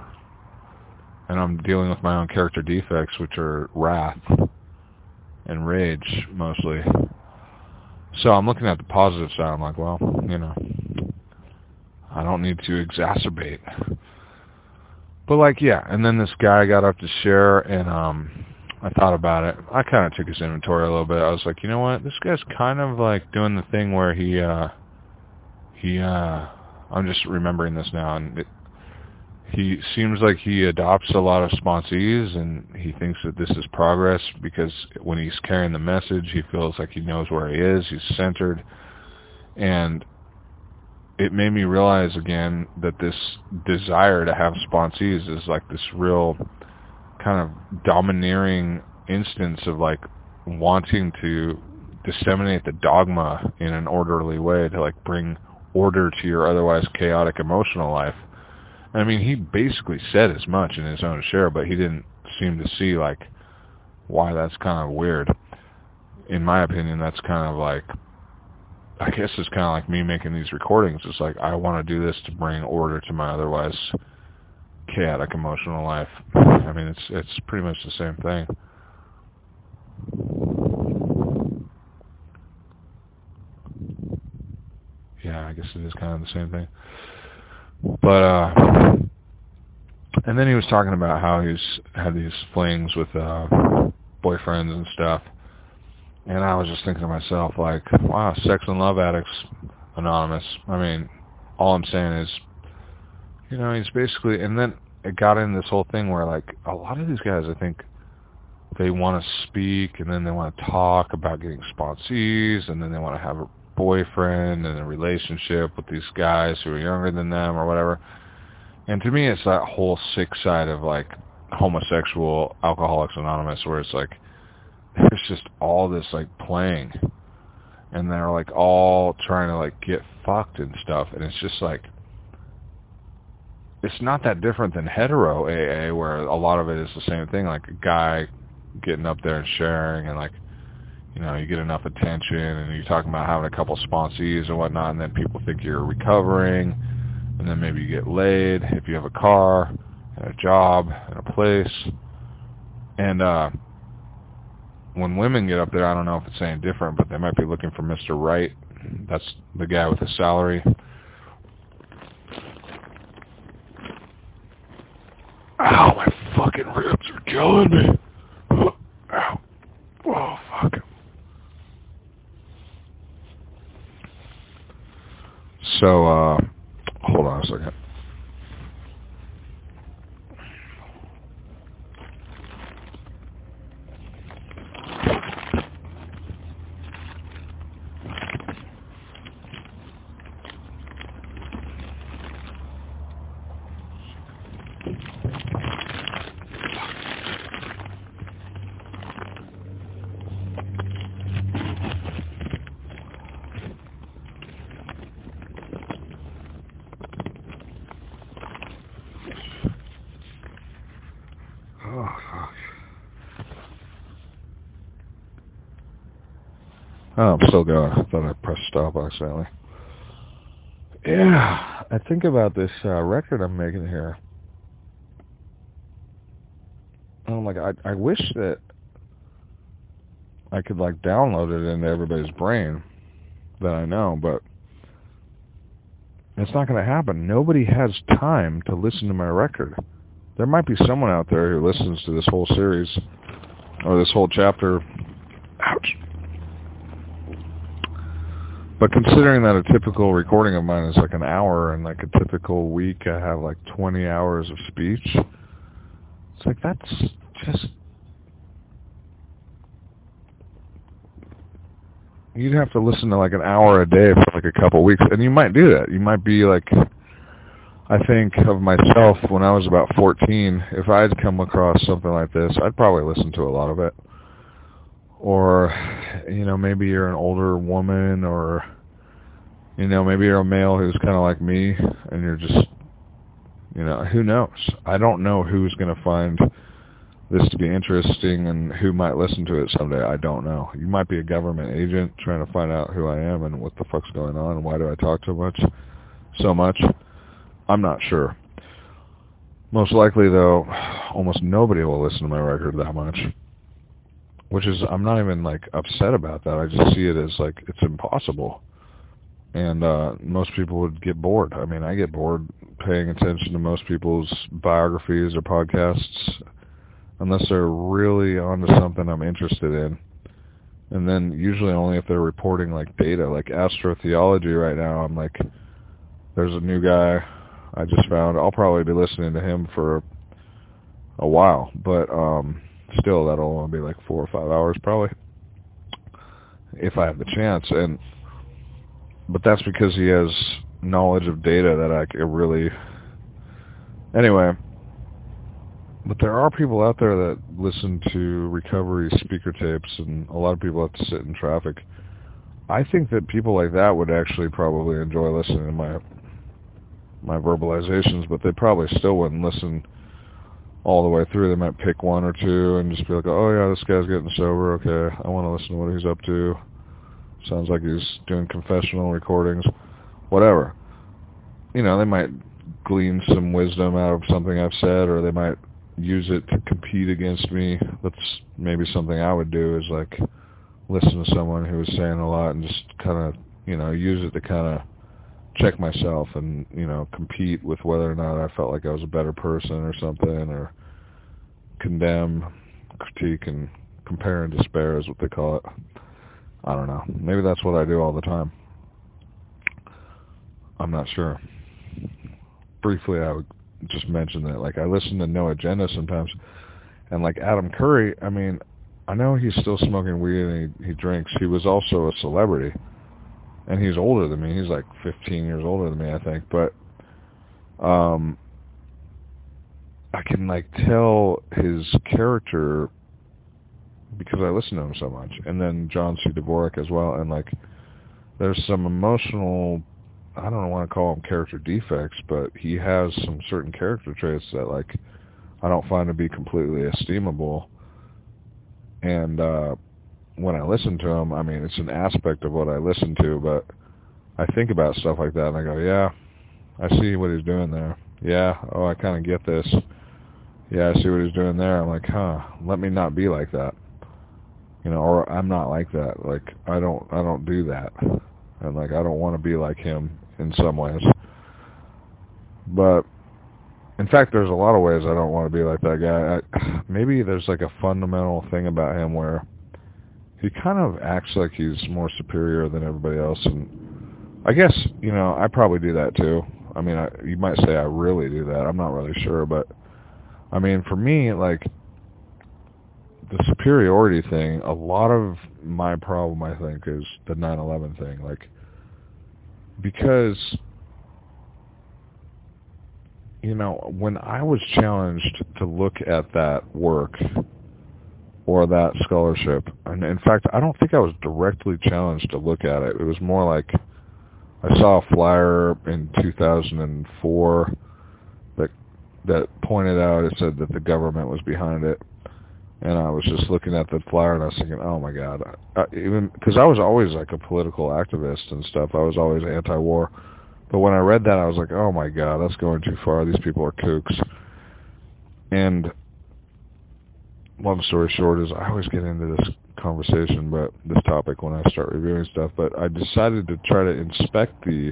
and I'm dealing with my own character defects, which are wrath and rage mostly. So I'm looking at the positive side. I'm like, well, you know, I don't need to exacerbate. But like, yeah, and then this guy got up to share, and um, I thought about it. I kind of took his inventory a little bit. I was like, you know what? This guy's kind of like doing the thing where he, uh, he, uh, I'm just remembering this now, and it, he seems like he adopts a lot of sponsees, and he thinks that this is progress because when he's carrying the message, he feels like he knows where he is. He's centered, and it made me realize again that this desire to have sponsees is like this real kind of domineering instance of like wanting to disseminate the dogma in an orderly way to like bring order to your otherwise chaotic emotional life. I mean, he basically said as much in his own share, but he didn't seem to see like why that's kind of weird. In my opinion, that's kind of like I guess it's kind of like me making these recordings. It's like I want to do this to bring order to my otherwise chaotic emotional life. I mean, it's it's pretty much the same thing. yeah, I guess it is kind of the same thing. But uh and then he was talking about how he's had these flings with uh boyfriends and stuff. And I was just thinking to myself like, wow, sex and love addicts anonymous. I mean, all I'm saying is you know, he's basically and then it got in this whole thing where like a lot of these guys I think they want to speak and then they want to talk about getting sponsees and then they want to have boyfriend and a relationship with these guys who are younger than them or whatever. And to me, it's that whole sick side of like homosexual Alcoholics Anonymous where it's like there's just all this like playing and they're like all trying to like get fucked and stuff and it's just like it's not that different than hetero AA where a lot of it is the same thing like a guy getting up there and sharing and like you know you get enough attention and you're talking about having a couple sponsees and whatnot and then people think you're recovering and then maybe you get laid if you have a car and a job and a place and uh when women get up there, I don't know if it's any different, but they might be looking for Mr. Right. That's the guy with the salary. Ow, my fucking ribs are killing me. Ow. Oh, fuck. So, uh, hold on a second. Oh, I'm still going. I thought I pressed stop accidentally. Yeah, I think about this uh, record I'm making here. I'm like, I I wish that I could like download it into everybody's brain that I know, but it's not going to happen. Nobody has time to listen to my record. There might be someone out there who listens to this whole series or this whole chapter. But considering that a typical recording of mine is like an hour and like a typical week I have like 20 hours of speech, it's like that's just you'd have to listen to like an hour a day for like a couple weeks and you might do that. You might be like I think of myself when I was about 14, if I'd come across something like this, I'd probably listen to a lot of it or you know maybe you're an older woman or you know maybe you're a male who's kind of like me and you're just you know who knows? I don't know who's going to find this to be interesting and who might listen to it someday. I don't know. You might be a government agent trying to find out who i am and what the fuck's going on and why do i talk so much so much. I'm not sure. Most likely though almost nobody will listen to my record that much which is I'm not even like upset about that. I just see it as like it's impossible. And uh most people would get bored. I mean, I get bored paying attention to most people's biographies or podcasts unless they're really onto something I'm interested in. And then usually only if they're reporting like data, like astrotheology right now, I'm like there's a new guy I just found. I'll probably be listening to him for a while, but um still that'll only be like four or five hours probably if I have the chance. And but that's because he has knowledge of data that I can really anyway. But there are people out there that listen to recovery speaker tapes and a lot of people have to sit in traffic. I think that people like that would actually probably enjoy listening to my my verbalizations but they probably still wouldn't listen all the way through. They might pick one or two and just be like, oh yeah, this guy's getting sober. Okay, I want to listen to what he's up to. Sounds like he's doing confessional recordings, whatever. You know, they might glean some wisdom out of something I've said, or they might use it to compete against me. That's maybe something I would do is like listen to someone who is saying a lot and just kind of, you know, use it to kind of check myself and you know compete with whether or not I felt like I was a better person or something or condemn, critique, and compare and despair is what they call it. I don't know. Maybe that's what I do all the time. I'm not sure. Briefly, I would just mention that like I listen to No Agenda sometimes, and like Adam Curry. I mean, I know he's still smoking weed and he, he drinks. He was also a celebrity and he's older than me. He's like 15 years older than me, I think. But um, I can like tell his character because I listen to him so much, and then John C. Dvorak as well, and like there's some emotional I don't want to call them character defects, but he has some certain character traits that like I don't find to be completely esteemable. And uh when I listen to him, I mean it's an aspect of what I listen to, but I think about stuff like that and I go, yeah, I see what he's doing there. Yeah, oh, I kind of get this. Yeah, I see what he's doing there. I'm like, huh, let me not be like that. You know, or I'm not like that. Like I don't I don't do that. And like I don't want to be like him in some ways. But in fact, there's a lot of ways I don't want to be like that guy. I, (sighs) maybe there's like a fundamental thing about him where he kind of acts like he's more superior than everybody else, and I guess you know I probably do that too. I mean, I, you might say I really do that. I'm not really sure, but I mean, for me, like the superiority thing, a lot of my problem, I think, is the 9/11 thing. Like because you know when I was challenged to look at that work or that scholarship, and in fact, I don't think I was directly challenged to look at it. It was more like I saw a flyer in 2004 that that pointed out it said that the government was behind it and I was just looking at the flyer and I was thinking, oh my god, I, even because I was always like a political activist and stuff. I was always anti-war, but when I read that, I was like, oh my god, that's going too far. These people are kooks. And long story short is I always get into this conversation, but this topic when I start reviewing stuff. But I decided to try to inspect the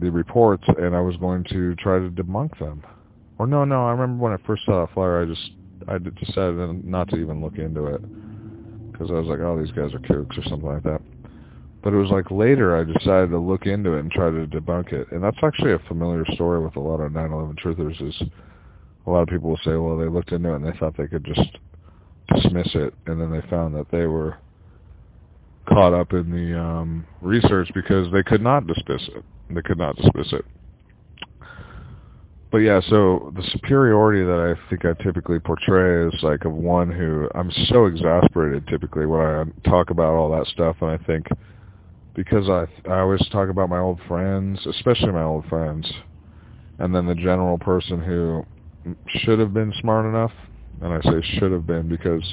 the reports, and I was going to try to debunk them. Or no, no, I remember when I first saw that flyer, I just I decided not to even look into it because I was like, oh, these guys are kooks or something like that. But it was like later I decided to look into it and try to debunk it. And that's actually a familiar story with a lot of 9/11 truthers is a lot of people will say, well, they looked into it and they thought they could just dismiss it, and then they found that they were caught up in the um, research because they could not dismiss it. They could not dismiss it but yeah, so the superiority that I think I typically portray is like of one who I'm so exasperated typically when I talk about all that stuff, and I think because I I always talk about my old friends, especially my old friends, and then the general person who should have been smart enough, and I say should have been because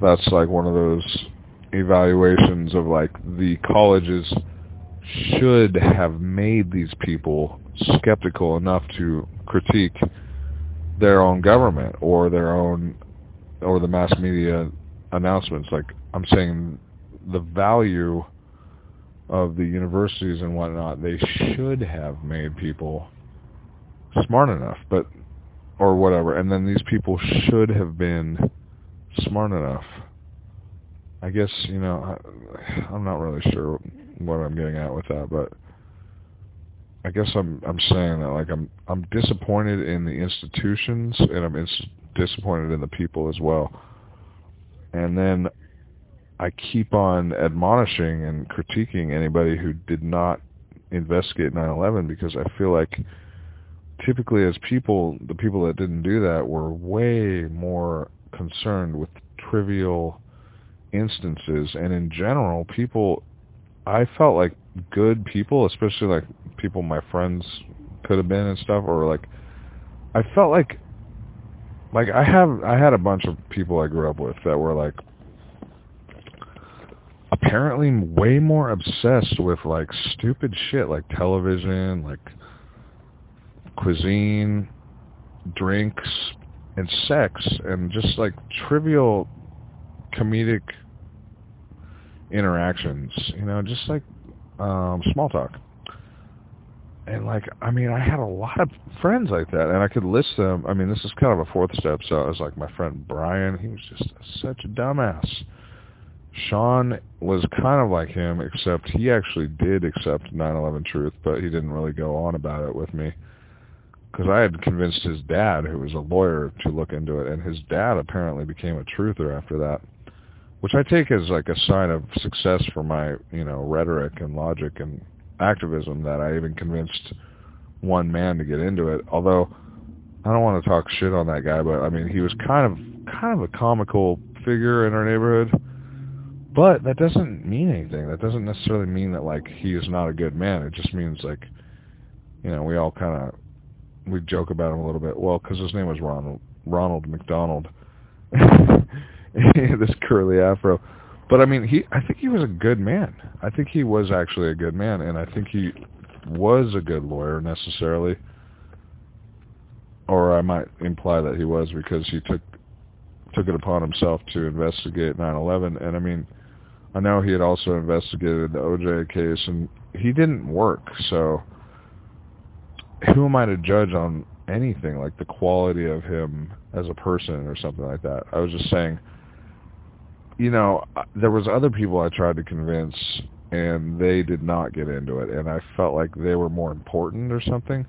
that's like one of those evaluations of like the colleges should have made these people skeptical enough to critique their own government or their own or the mass media announcements. Like I'm saying, the value of the universities and whatnot, they should have made people smart enough, but or whatever. And then these people should have been smart enough. I guess you know I, I'm not really sure what I'm getting at with that, but I guess I'm I'm saying that like I'm I'm disappointed in the institutions and I'm ins- disappointed in the people as well. And then I keep on admonishing and critiquing anybody who did not investigate 9/11 because I feel like typically as people the people that didn't do that were way more concerned with trivial instances. And in general people I felt like good people, especially like people my friends could have been and stuff, or like I felt like like I have I had a bunch of people I grew up with that were like apparently way more obsessed with like stupid shit like television, like cuisine, drinks, and sex, and just like trivial comedic interactions, you know, just like um, small talk. And like, I mean, I had a lot of friends like that, and I could list them. I mean, this is kind of a fourth step. So I was like, my friend Brian, he was just such a dumbass. Sean was kind of like him, except he actually did accept 9/11 truth, but he didn't really go on about it with me because I had convinced his dad, who was a lawyer, to look into it, and his dad apparently became a truther after that which I take as like a sign of success for my, you know, rhetoric and logic and activism that I even convinced one man to get into it. Although I don't want to talk shit on that guy, but I mean, he was kind of kind of a comical figure in our neighborhood. But that doesn't mean anything. That doesn't necessarily mean that like he is not a good man. It just means like, you know, we all kind of we joke about him a little bit. Well, because his name was Ronald Ronald McDonald, (laughs) this curly afro. But I mean, he I think he was a good man. I think he was actually a good man, and I think he was a good lawyer necessarily. Or I might imply that he was because he took took it upon himself to investigate 9/11, and I mean I know he had also investigated the OJ case, and he didn't work. So who am I to judge on anything like the quality of him as a person or something like that? I was just saying, you know, there was other people I tried to convince, and they did not get into it, and I felt like they were more important or something.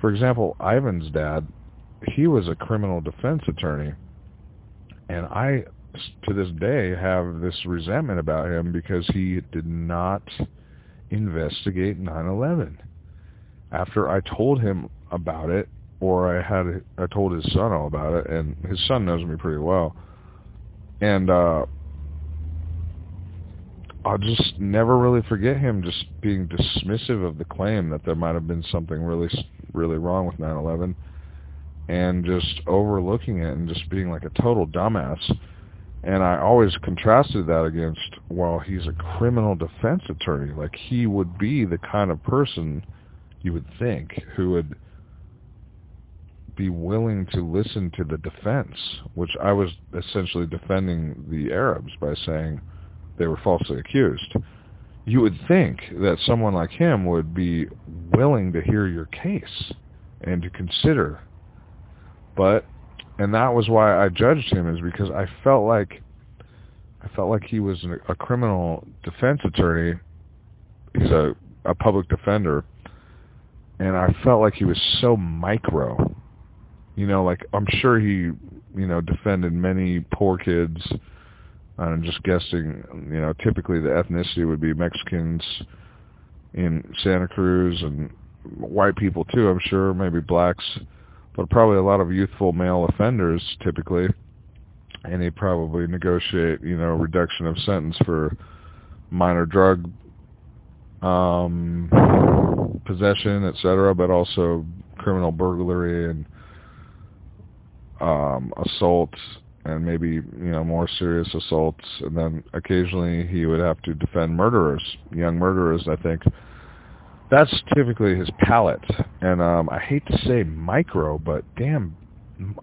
For example, Ivan's dad, he was a criminal defense attorney, and I to this day have this resentment about him because he did not investigate 9/11. After I told him about it, or I had I told his son all about it, and his son knows me pretty well, and uh, I'll just never really forget him just being dismissive of the claim that there might have been something really really wrong with 9/11, and just overlooking it and just being like a total dumbass and I always contrasted that against, well, he's a criminal defense attorney. Like he would be the kind of person you would think who would be willing to listen to the defense, which I was essentially defending the Arabs by saying they were falsely accused. You would think that someone like him would be willing to hear your case and to consider. But and that was why I judged him is because I felt like I felt like he was a criminal defense attorney. He's a a public defender, and I felt like he was so micro. You know, like I'm sure he, you know, defended many poor kids. I'm just guessing. You know, typically the ethnicity would be Mexicans in Santa Cruz and white people too. I'm sure, maybe blacks but probably a lot of youthful male offenders typically, and he probably negotiate, you know, reduction of sentence for minor drug um, possession, etc., but also criminal burglary and um, assaults and maybe you know more serious assaults, and then occasionally he would have to defend murderers, young murderers. I think that's typically his palette. And um, I hate to say micro, but damn,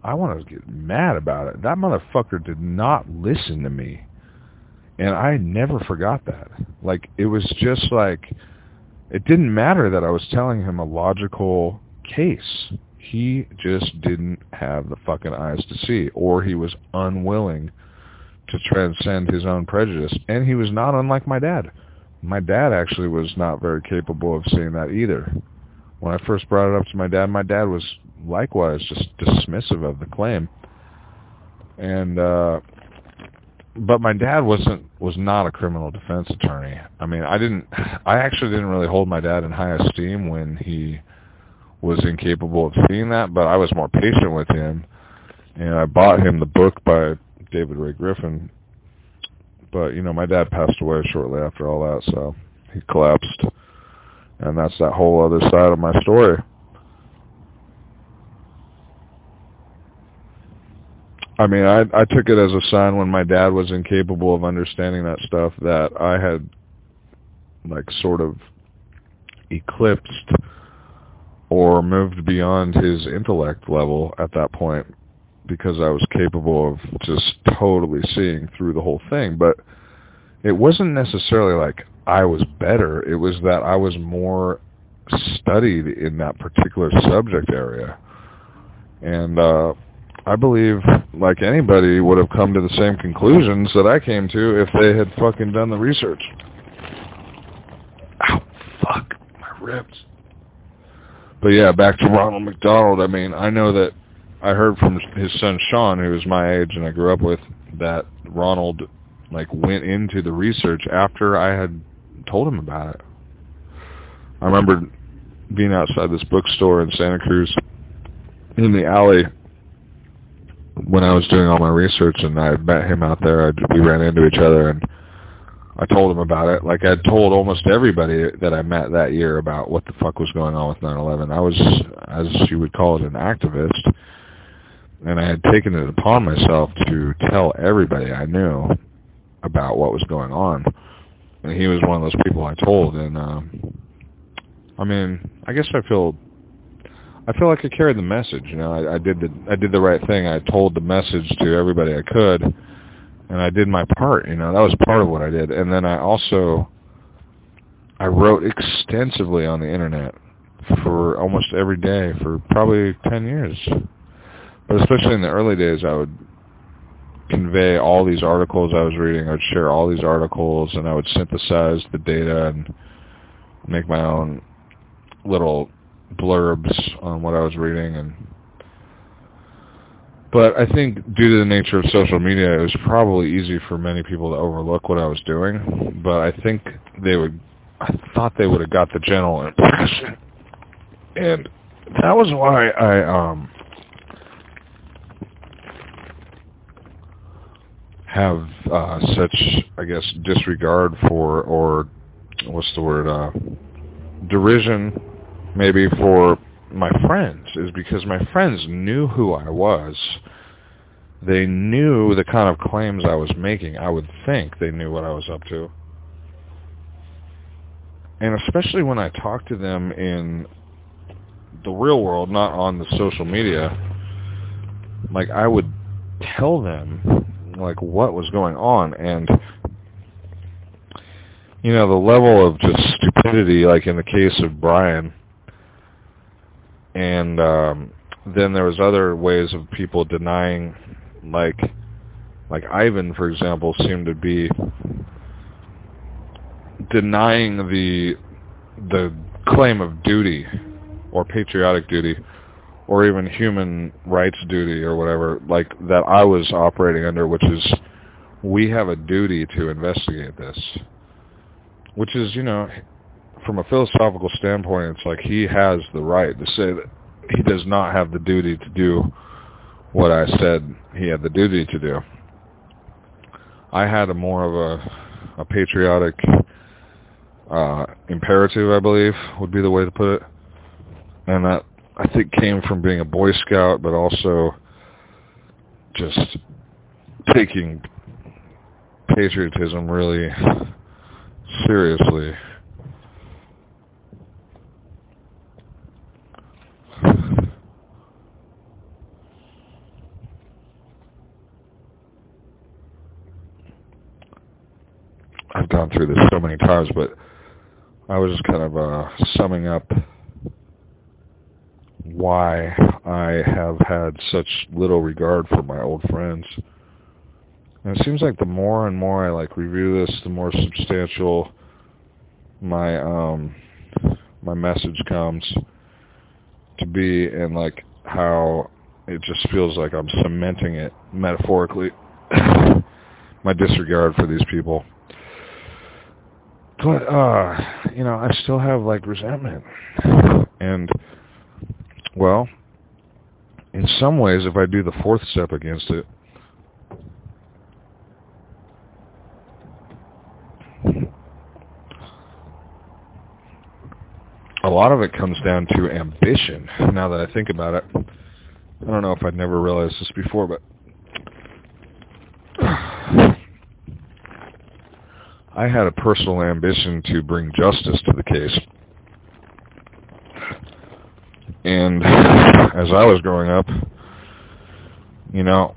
I want to get mad about it. That motherfucker did not listen to me. And I never forgot that. Like, it was just like, it didn't matter that I was telling him a logical case. He just didn't have the fucking eyes to see, or he was unwilling to transcend his own prejudice. And he was not unlike my dad. My dad actually was not very capable of seeing that either. When I first brought it up to my dad, my dad was likewise just dismissive of the claim. And uh but my dad wasn't was not a criminal defense attorney. I mean, I didn't I actually didn't really hold my dad in high esteem when he was incapable of seeing that, but I was more patient with him. And I bought him the book by David Ray Griffin but, you know, my dad passed away shortly after all that, so he collapsed. And that's that whole other side of my story. I mean, I I took it as a sign when my dad was incapable of understanding that stuff that I had like sort of eclipsed or moved beyond his intellect level at that point because I was capable of just totally seeing through the whole thing. But it wasn't necessarily like I was better. It was that I was more studied in that particular subject area. And uh, I believe, like anybody, would have come to the same conclusions that I came to if they had fucking done the research. Ow, fuck, my ribs. But yeah, back to Ronald McDonald. I mean, I know that I heard from his son Sean, who was my age and I grew up with, that Ronald like went into the research after I had told him about it. I remember being outside this bookstore in Santa Cruz in the alley when I was doing all my research and I met him out there, I, we ran into each other and I told him about it. Like I'd told almost everybody that I met that year about what the fuck was going on with 9/11. I was, as you would call it, an activist, and I had taken it upon myself to tell everybody I knew about what was going on. And he was one of those people I told, and um, I mean, I guess I feel I feel like I carried the message. You know, I, I did the I did the right thing. I told the message to everybody I could, and I did my part. You know, that was part of what I did. And then I also I wrote extensively on the internet for almost every day for probably ten years. But especially in the early days, I would convey all these articles I was reading. I would share all these articles, and I would synthesize the data and make my own little blurbs on what I was reading and but I think due to the nature of social media, it was probably easy for many people to overlook what I was doing. But I think they would, I thought they would have got the general impression, and that was why I um have uh, such, I guess, disregard for or what's the word, uh, derision maybe for my friends is because my friends knew who I was. They knew the kind of claims I was making. I would think they knew what I was up to. And especially when I talked to them in the real world, not on the social media, like I would tell them like what was going on and you know the level of just stupidity like in the case of Brian and um, then there was other ways of people denying, like like Ivan, for example, seemed to be denying the the claim of duty or patriotic duty or even human rights duty or whatever like that I was operating under which is we have a duty to investigate this which is you know from a philosophical standpoint, it's like he has the right to say that he does not have the duty to do what I said he had the duty to do. I had a more of a, a patriotic uh, imperative, I believe, would be the way to put it. And that, I think, came from being a Boy Scout, but also just taking patriotism really seriously. I've gone through this so many times, but I was just kind of uh, summing up why I have had such little regard for my old friends. And it seems like the more and more I like review this, the more substantial my um my message comes to be and like how it just feels like I'm cementing it metaphorically. (laughs) My disregard for these people. But uh you know i still have like resentment. And well in some ways if i do the fourth step against it a lot of it comes down to ambition now that i think about it i don't know if i'd never realized this before but I had a personal ambition to bring justice to the case. And as I was growing up, you know,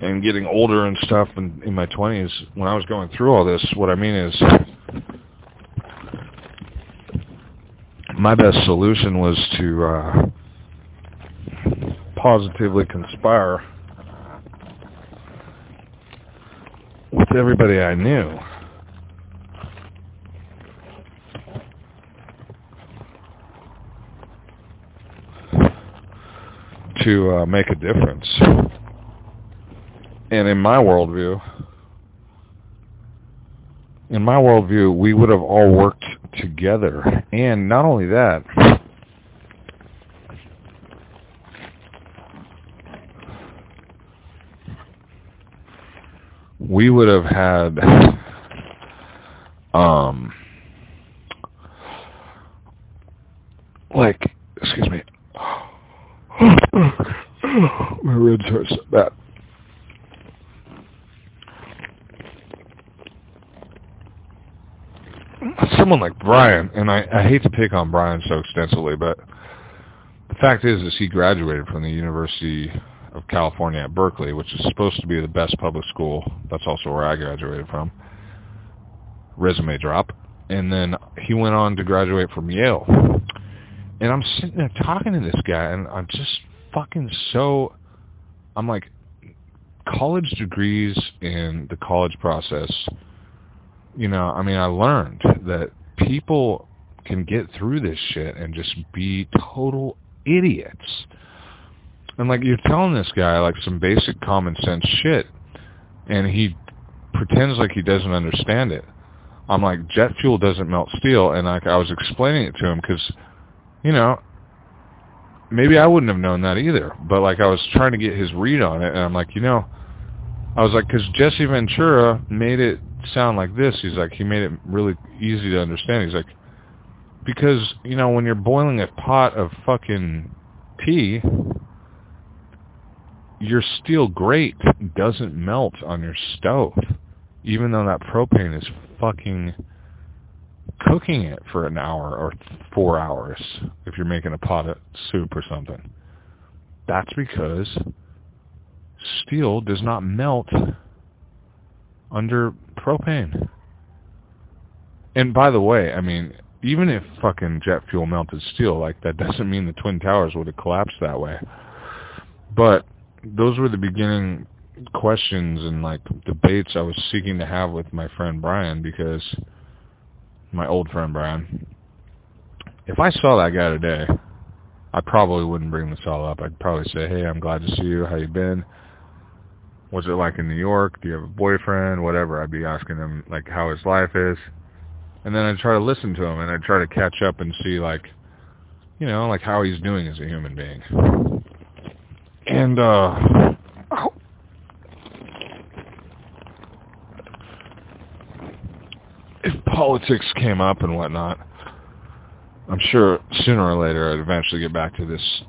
and getting older and stuff in, in my 20s, when I was going through all this, what I mean is my best solution was to uh, positively conspire with everybody I knew. To uh, make a difference. And in my worldview, in my worldview, we would have all worked together. And not only that, we would have had um like excuse me (gasps) my ribs hurt so bad someone like Brian, and I, I hate to pick on Brian so extensively, but the fact is, is he graduated from the University of California at Berkeley, which is supposed to be the best public school. That's also where I graduated from. Resume drop. And then he went on to graduate from Yale. And I'm sitting there talking to this guy, and I'm just fucking so... I'm like, college degrees and the college process you know, I mean, I learned that people can get through this shit and just be total idiots. And like you're telling this guy like some basic common sense shit and he pretends like he doesn't understand it. I'm like jet fuel doesn't melt steel and like I was explaining it to him cuz you know maybe I wouldn't have known that either, but like I was trying to get his read on it and I'm like, you know, I was like cuz Jesse Ventura made it sound like this. He's like, he made it really easy to understand. He's like, because, you know, when you're boiling a pot of fucking tea, your steel grate doesn't melt on your stove, even though that propane is fucking cooking it for an hour or four hours if you're making a pot of soup or something. That's because steel does not melt under propane. And by the way, I mean, even if fucking jet fuel melted steel, like that (laughs) doesn't mean the Twin Towers would have collapsed that way. But those were the beginning questions and like debates I was seeking to have with my friend Brian because my old friend Brian. If I saw that guy today, I probably wouldn't bring this all up. I'd probably say, "Hey, I'm glad to see you. How you been? What's it like in New York? Do you have a boyfriend? Whatever. I'd be asking him like how his life is. And then I'd try to listen to him and I'd try to catch up and see like, you know, like how he's doing as a human being. And, uh, if politics came up and whatnot, I'm sure sooner or later I'd eventually get back to this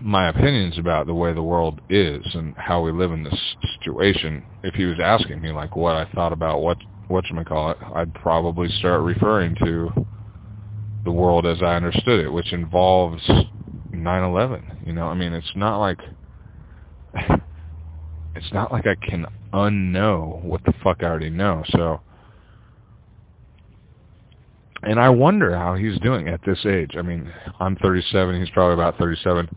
my opinions about the way the world is and how we live in this situation, if he was asking me like what I thought about what what you call it, I'd probably start referring to the world as I understood it, which involves 9/11. You know, I mean, it's not like (laughs) it's not like I can unknow what the fuck I already know. So, and I wonder how he's doing at this age. I mean, I'm 37. He's probably about 37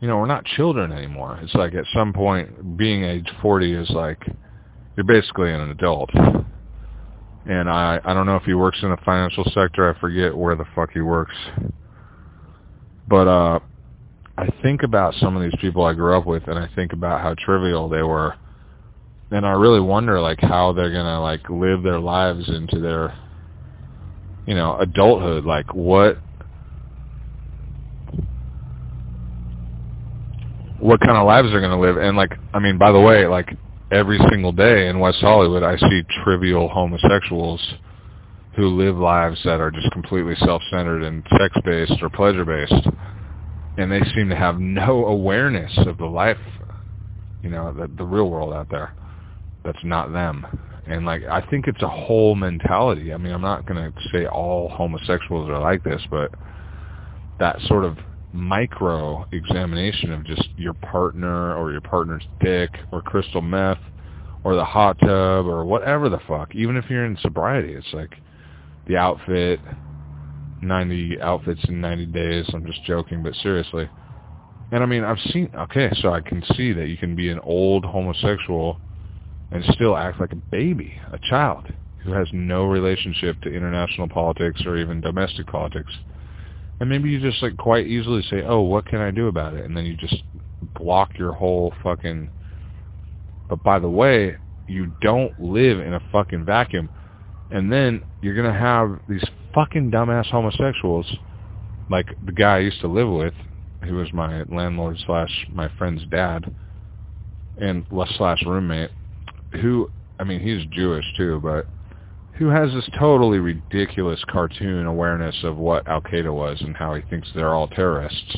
you know, we're not children anymore. It's like at some point, being age 40 is like, you're basically an adult. And I, I don't know if he works in the financial sector. I forget where the fuck he works. But, uh, I think about some of these people I grew up with and I think about how trivial they were. And I really wonder like how they're going to like live their lives into their, you know, adulthood. Like what what kind of lives they're going to live. And like, I mean, by the way, like every single day in West Hollywood, I see trivial homosexuals who live lives that are just completely self-centered and sex-based or pleasure-based. And they seem to have no awareness of the life, you know, the, the real world out there. That's not them. And like, I think it's a whole mentality. I mean, I'm not going to say all homosexuals are like this, but that sort of micro examination of just your partner or your partner's dick or crystal meth or the hot tub or whatever the fuck. Even if you're in sobriety, it's like the outfit, 90 outfits in 90 days. I'm just joking, but seriously. And I mean, I've seen, okay, so I can see that you can be an old homosexual and still act like a baby, a child who has no relationship to international politics or even domestic politics and maybe you just like quite easily say, "Oh, what can I do about it?" And then you just block your whole fucking But by the way, you don't live in a fucking vacuum. And then you're to have these fucking dumbass homosexuals like the guy I used to live with, who was my landlord slash my friend's dad. and slash roommate, who I mean he's Jewish too, but who has this totally ridiculous cartoon awareness of what Al Qaeda was and how he thinks they're all terrorists.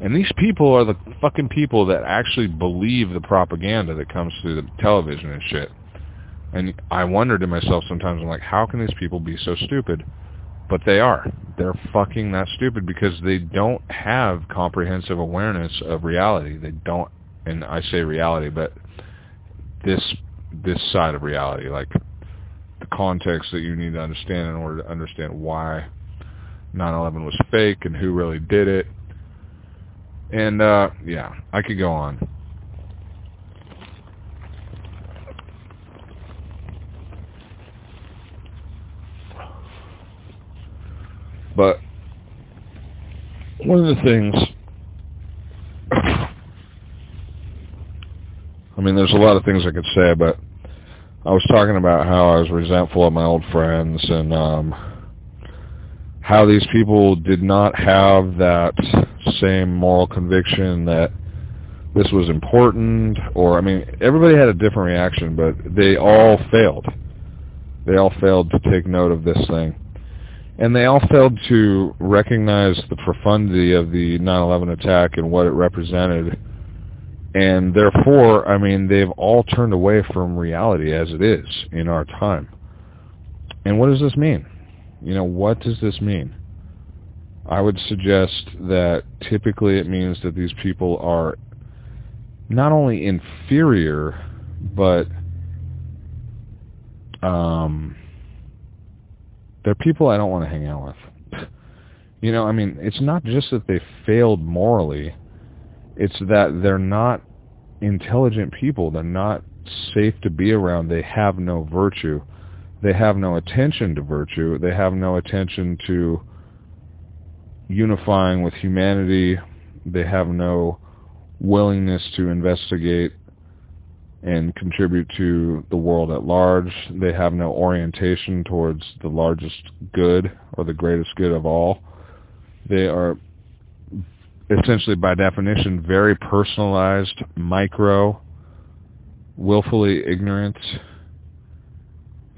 And these people are the fucking people that actually believe the propaganda that comes through the television and shit. And I wonder to myself sometimes, I'm like, how can these people be so stupid? But they are. They're fucking that stupid because they don't have comprehensive awareness of reality. They don't, and I say reality, but this this side of reality, like context that you need to understand in order to understand why 9/11 was fake and who really did it. And uh yeah, I could go on. But one of the things I mean, there's a lot of things I could say, but I was talking about how I was resentful of my old friends and um, how these people did not have that same moral conviction that this was important or I mean everybody had a different reaction but they all failed. They all failed to take note of this thing. And they all failed to recognize the profundity of the 9/11 attack and what it represented and therefore, I mean, they've all turned away from reality as it is in our time. And what does this mean? You know, what does this mean? I would suggest that typically it means that these people are not only inferior, but um, they're people I don't want to hang out with. You know, I mean, it's not just that they failed morally it's that they're not intelligent people. They're not safe to be around. They have no virtue. They have no attention to virtue. They have no attention to unifying with humanity. They have no willingness to investigate and contribute to the world at large. They have no orientation towards the largest good or the greatest good of all. They are essentially by definition very personalized, micro, willfully ignorant,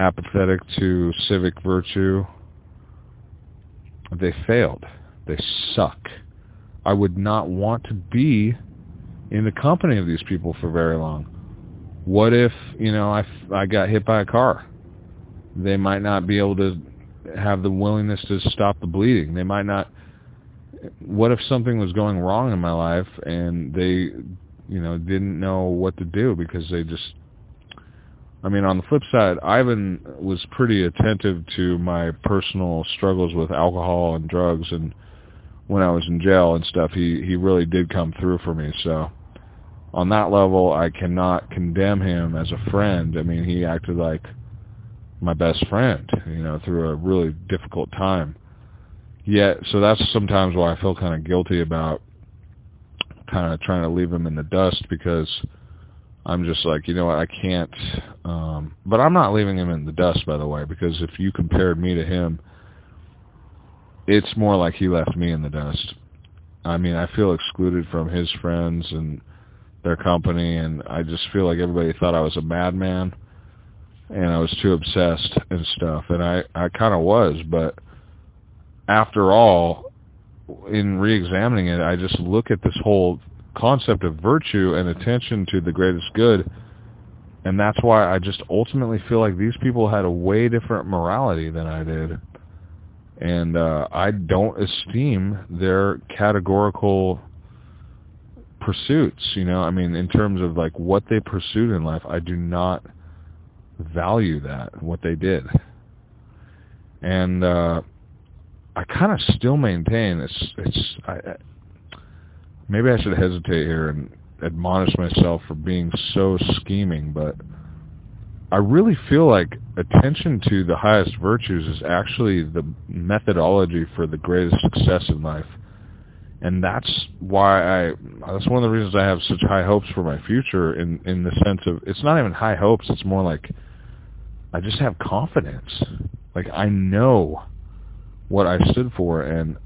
apathetic to civic virtue. They failed. They suck. I would not want to be in the company of these people for very long. What if, you know, I, I got hit by a car? They might not be able to have the willingness to stop the bleeding. They might not what if something was going wrong in my life and they, you know, didn't know what to do because they just I mean, on the flip side, Ivan was pretty attentive to my personal struggles with alcohol and drugs and when I was in jail and stuff, he he really did come through for me. So on that level, I cannot condemn him as a friend. I mean, he acted like my best friend, you know, through a really difficult time. Yeah, so that's sometimes why I feel kind of guilty about kind of trying to leave him in the dust because I'm just like, you know what, I can't. Um, but I'm not leaving him in the dust, by the way, because if you compared me to him, it's more like he left me in the dust. I mean, I feel excluded from his friends and their company, and I just feel like everybody thought I was a madman, and I was too obsessed and stuff, and I I kind of was, but after all, in re-examining it, I just look at this whole concept of virtue and attention to the greatest good, and that's why I just ultimately feel like these people had a way different morality than I did. And uh, I don't esteem their categorical pursuits, you know, I mean, in terms of like what they pursued in life, I do not value that, what they did. And uh, I kind of still maintain it's it's I, maybe I should hesitate here and admonish myself for being so scheming, but I really feel like attention to the highest virtues is actually the methodology for the greatest success in life. And that's why I that's one of the reasons I have such high hopes for my future in in the sense of it's not even high hopes, it's more like I just have confidence. Like I know what I stood for, and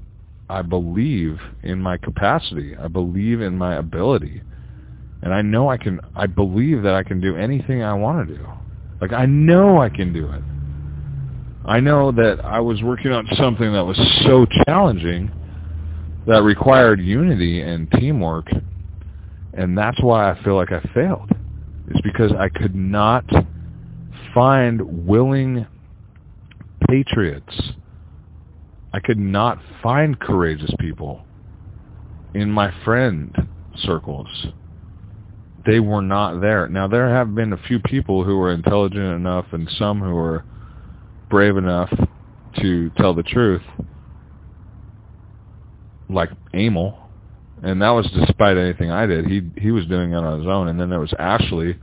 I believe in my capacity. I believe in my ability. And I know I can, I believe that I can do anything I want to do. Like, I know I can do it. I know that I was working on something that was so challenging that required unity and teamwork, and that's why I feel like I failed. It's because I could not find willing patriots. I could not find courageous people in my friend circles. They were not there. Now there have been a few people who were intelligent enough and some who were brave enough to tell the truth, like Emil, and that was despite anything I did. He he was doing it on his own, and then there was Ashley,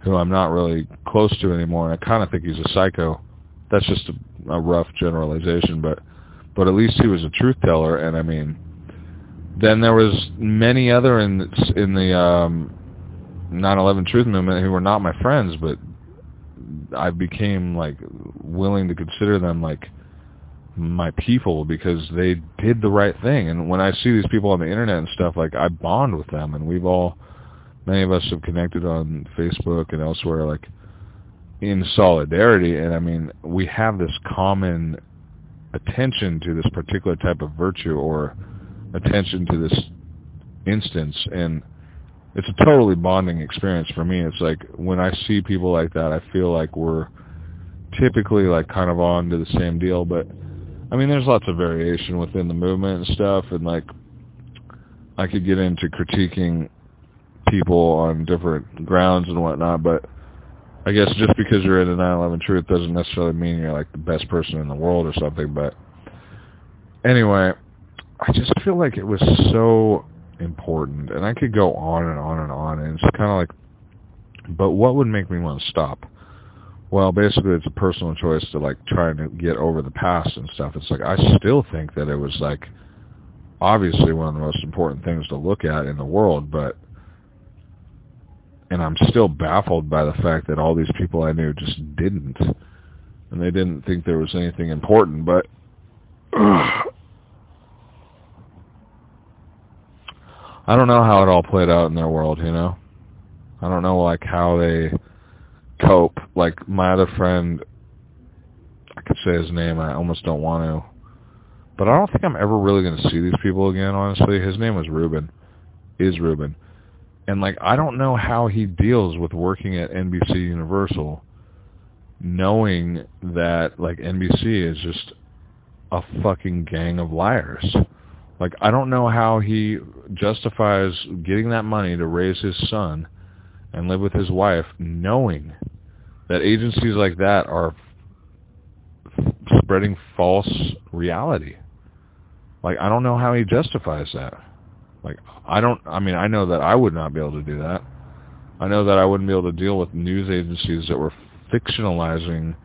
who I'm not really close to anymore, and I kind of think he's a psycho. That's just a, a rough generalization, but but at least he was a truth teller, and I mean, then there was many other in in the um, 9/11 Truth Movement who were not my friends, but I became like willing to consider them like my people because they did the right thing. And when I see these people on the internet and stuff, like I bond with them, and we've all, many of us have connected on Facebook and elsewhere, like in solidarity. And I mean, we have this common attention to this particular type of virtue or attention to this instance, and it's a totally bonding experience for me. It's like when I see people like that, I feel like we're typically like kind of on to the same deal, but I mean, there's lots of variation within the movement and stuff, and like I could get into critiquing people on different grounds and whatnot, but I guess just because you're in the 9/11 truth doesn't necessarily mean you're like the best person in the world or something. But anyway, I just feel like it was so important, and I could go on and on and on, and it's kind of like, but what would make me want to stop? Well, basically, it's a personal choice to like trying to get over the past and stuff. It's like I still think that it was like obviously one of the most important things to look at in the world, but and I'm still baffled by the fact that all these people I knew just didn't, and they didn't think there was anything important, but. (sighs) I don't know how it all played out in their world, you know. I don't know like how they cope. Like my other friend, I could say his name. I almost don't want to, but I don't think I'm ever really going to see these people again. Honestly, his name was Ruben, is Ruben, and like I don't know how he deals with working at NBC Universal, knowing that like NBC is just a fucking gang of liars. Like I don't know how he justifies getting that money to raise his son and live with his wife knowing that agencies like that are spreading false reality. Like I don't know how he justifies that. Like I don't I mean I know that I would not be able to do that. I know that I wouldn't be able to deal with news agencies that were fictionalizing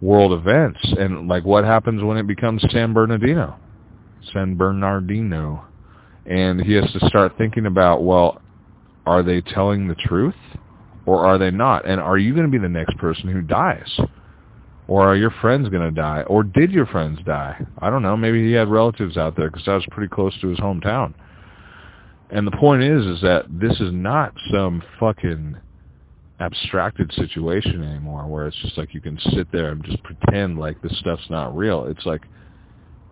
world events and like what happens when it becomes San Bernardino San Bernardino. And he has to start thinking about, well, are they telling the truth or are they not? And are you going to be the next person who dies? Or are your friends going to die? Or did your friends die? I don't know. Maybe he had relatives out there because that was pretty close to his hometown. And the point is, is that this is not some fucking abstracted situation anymore where it's just like you can sit there and just pretend like this stuff's not real. It's like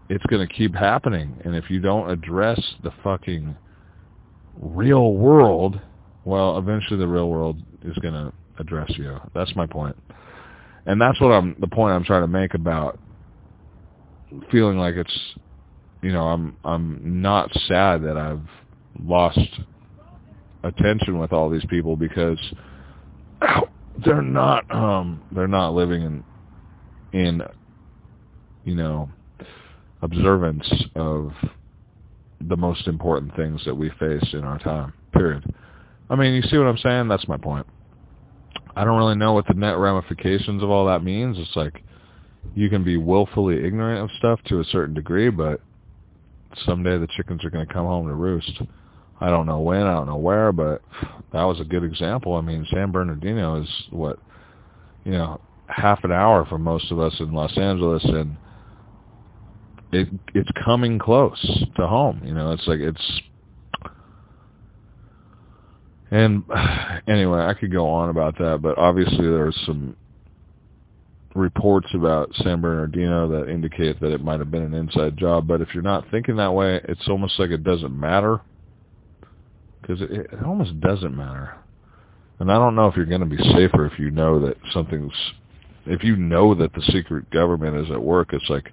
it's going to keep happening. And if you don't address the fucking real world, well, eventually the real world is going to address you. That's my point. And that's what I'm the point I'm trying to make about feeling like it's you know, I'm I'm not sad that I've lost attention with all these people because (coughs) they're not um they're not living in in you know observance of the most important things that we face in our time, period. I mean, you see what I'm saying? That's my point. I don't really know what the net ramifications of all that means. It's like you can be willfully ignorant of stuff to a certain degree, but someday the chickens are going to come home to roost. I don't know when, I don't know where, but that was a good example. I mean, San Bernardino is what, you know, half an hour from most of us in Los Angeles, and it it's coming close to home. You know, it's like it's And (sighs) anyway, I could go on about that, but obviously there's some reports about San Bernardino that indicate that it might have been an inside job. But if you're not thinking that way, it's almost like it doesn't matter because it, it almost doesn't matter. And I don't know if you're going to be safer if you know that something's, if you know that the secret government is at work. It's like,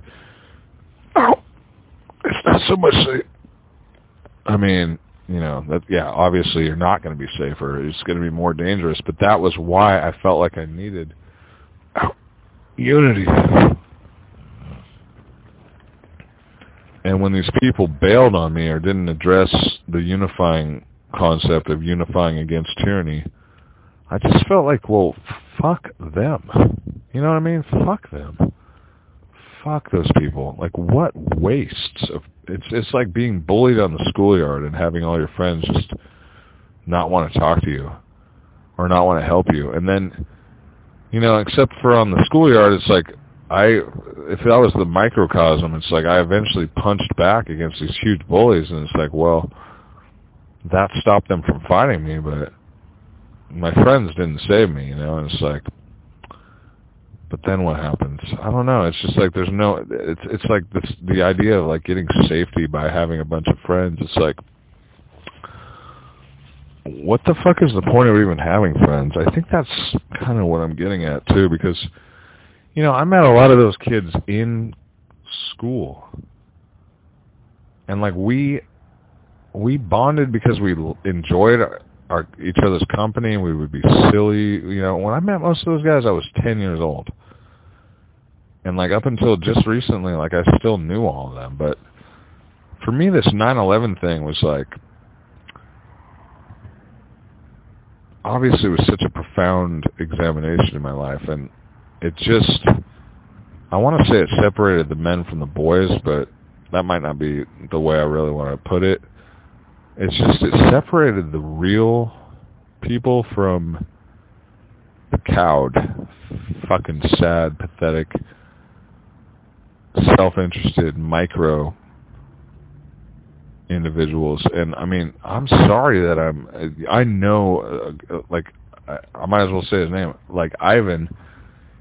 oh, it's not so much. Safe. I mean, you know, that yeah, obviously you're not going to be safer. It's going to be more dangerous. But that was why I felt like I needed unity. And when these people bailed on me or didn't address the unifying concept of unifying against tyranny, I just felt like, well, fuck them. You know what I mean? Fuck them. Fuck those people. Like what wastes of it's it's like being bullied on the schoolyard and having all your friends just not want to talk to you or not want to help you. And then you know, except for on the schoolyard, it's like I, if that was the microcosm, it's like I eventually punched back against these huge bullies, and it's like, well, that stopped them from fighting me, but my friends didn't save me, you know, and it's like, but then what happens? I don't know. It's just like there's no. It's it's like this the idea of like getting safety by having a bunch of friends. It's like what the fuck is the point of even having friends? I think that's kind of what I'm getting at too, because you know I met a lot of those kids in school, and like we we bonded because we enjoyed our, our each other's company, and we would be silly. You know, when I met most of those guys, I was ten years old, and like up until just recently, like I still knew all of them, but for me, this 9/11 thing was like obviously it was such a profound examination in my life, and it just, I want to say it separated the men from the boys, but that might not be the way I really want to put it. It's just, it separated the real people from the cowed, fucking sad, pathetic, self-interested, micro individuals. And i mean i'm sorry that i'm i know uh, like I, I might as well say his name. Like ivan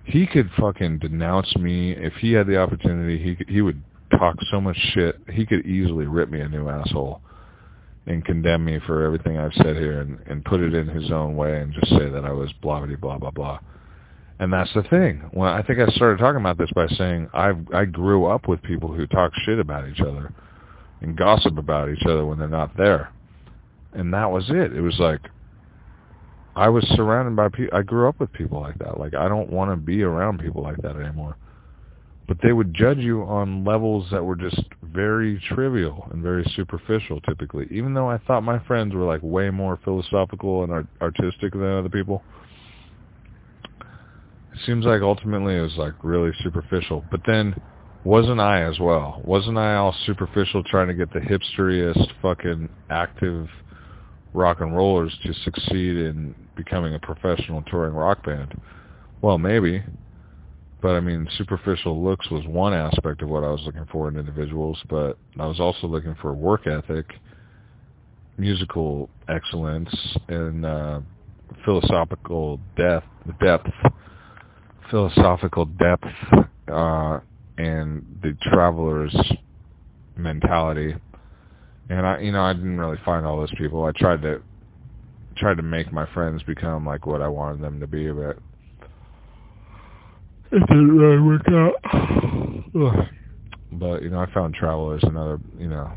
he could fucking denounce me. If he had the opportunity he could, he would talk so much shit. He could easily rip me a new asshole and condemn me for everything i've said here and and put it in his own way and just say that i was blah blah blah blah blah and that's the thing when i think i started talking about this by saying i i grew up with people who talk shit about each other and gossip about each other when they're not there. And that was it. It was like I was surrounded by people. I grew up with people like that. Like I don't want to be around people like that anymore. But they would judge you on levels that were just very trivial and very superficial typically. Even though I thought my friends were like way more philosophical and art- artistic than other people. It seems like ultimately it was like really superficial. But then wasn't I as well? Wasn't I all superficial trying to get the hipsteriest fucking active rock and rollers to succeed in becoming a professional touring rock band? Well, maybe. But I mean, superficial looks was one aspect of what I was looking for in individuals, but I was also looking for work ethic, musical excellence, and uh, philosophical depth, depth, philosophical depth, uh, and the traveler's mentality. And I, you know, I didn't really find all those people. I tried to tried to make my friends become like what I wanted them to be, but it didn't really work out. (sighs) but you know, I found travelers and other, you know,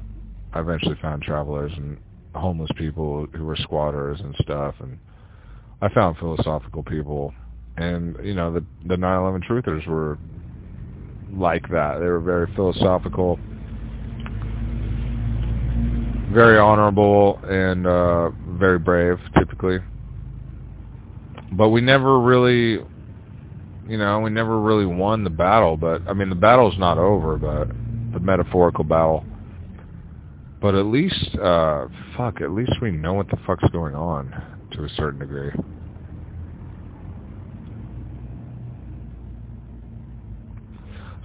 I eventually found travelers and homeless people who were squatters and stuff, and I found philosophical people, and you know, the the 9/11 truthers were like that. They were very philosophical, very honorable, and uh, very brave, typically. But we never really, you know, we never really won the battle. But I mean, the battle's not over, but the metaphorical battle. But at least, uh, fuck, at least we know what the fuck's going on to a certain degree.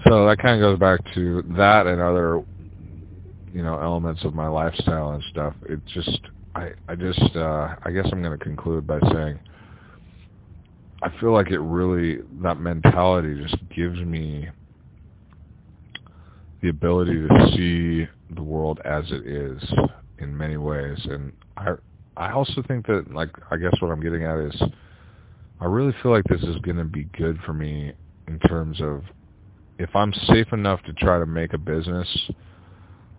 So that kind of goes back to that and other, you know, elements of my lifestyle and stuff. It just, I I just uh, I guess I'm going to conclude by saying I feel like it really that mentality just gives me the ability to see the world as it is in many ways, and I I also think that like I guess what I'm getting at is I really feel like this is going to be good for me in terms of if I'm safe enough to try to make a business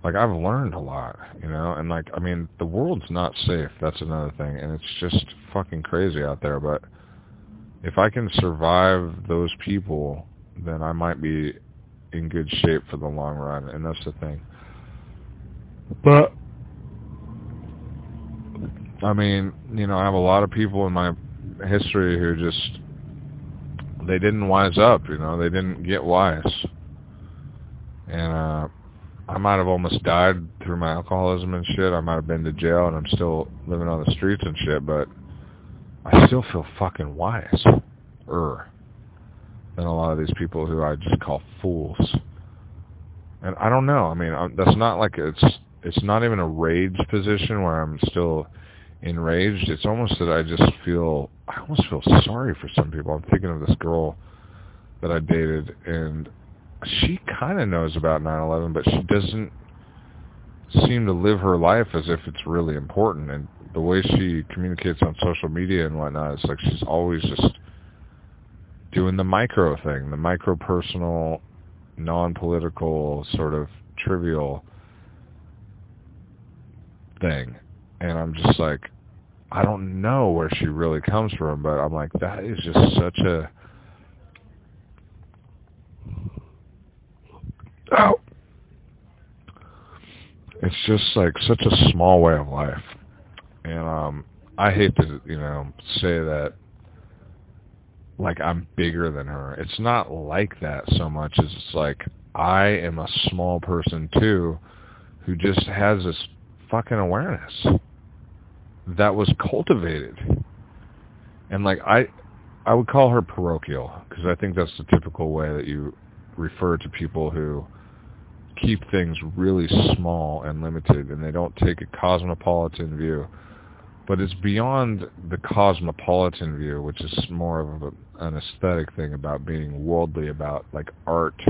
like I've learned a lot, you know, and like I mean the world's not safe. That's another thing, and it's just fucking crazy out there. But if I can survive those people, then I might be in good shape for the long run, and that's the thing. But I mean, you know, I have a lot of people in my history who just they didn't wise up, you know, they didn't get wise. And uh I might have almost died through my alcoholism and shit. I might have been to jail and I'm still living on the streets and shit, but I still feel fucking wise. Er. Than a lot of these people who I just call fools. And I don't know. I mean, I'm, that's not like it's it's not even a rage position where I'm still enraged. It's almost that I just feel I almost feel sorry for some people. I'm thinking of this girl that I dated and she kind of knows about 9/11, but she doesn't seem to live her life as if it's really important. And the way she communicates on social media and whatnot, it's like she's always just doing the micro thing, the micro personal, non-political, sort of trivial thing. And I'm just like, I don't know where she really comes from, but I'm like, that is just such a Oh. It's just like such a small way of life. And um I hate to, you know, say that like I'm bigger than her. It's not like that so much as it's like I am a small person too who just has this fucking awareness that was cultivated. And like I I would call her parochial because I think that's the typical way that you refer to people who keep things really small and limited and they don't take a cosmopolitan view. But it's beyond the cosmopolitan view, which is more of a, an aesthetic thing about being worldly, about like art,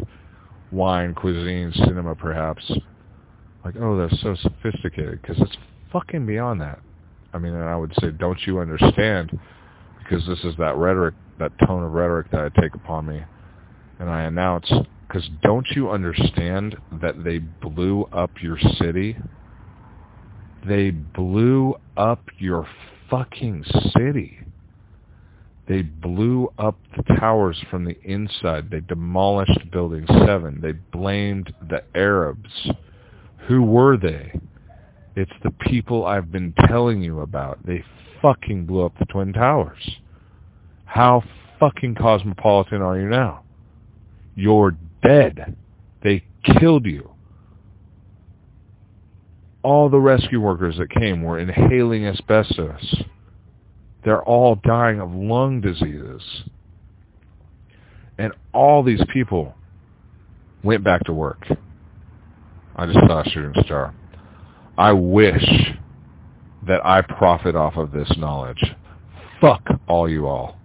wine, cuisine, cinema perhaps. Like, oh, they're so sophisticated because it's fucking beyond that. I mean, and I would say, don't you understand? Because this is that rhetoric, that tone of rhetoric that I take upon me and I announce because don't you understand that they blew up your city? They blew up your fucking city. They blew up the towers from the inside. They demolished Building 7. They blamed the Arabs. Who were they? It's the people I've been telling you about. They fucking blew up the Twin Towers. How fucking cosmopolitan are you now? You're dead. They killed you. All the rescue workers that came were inhaling asbestos. They're all dying of lung diseases. And all these people went back to work. I just saw a shooting star. I wish that I profit off of this knowledge. Fuck all you all.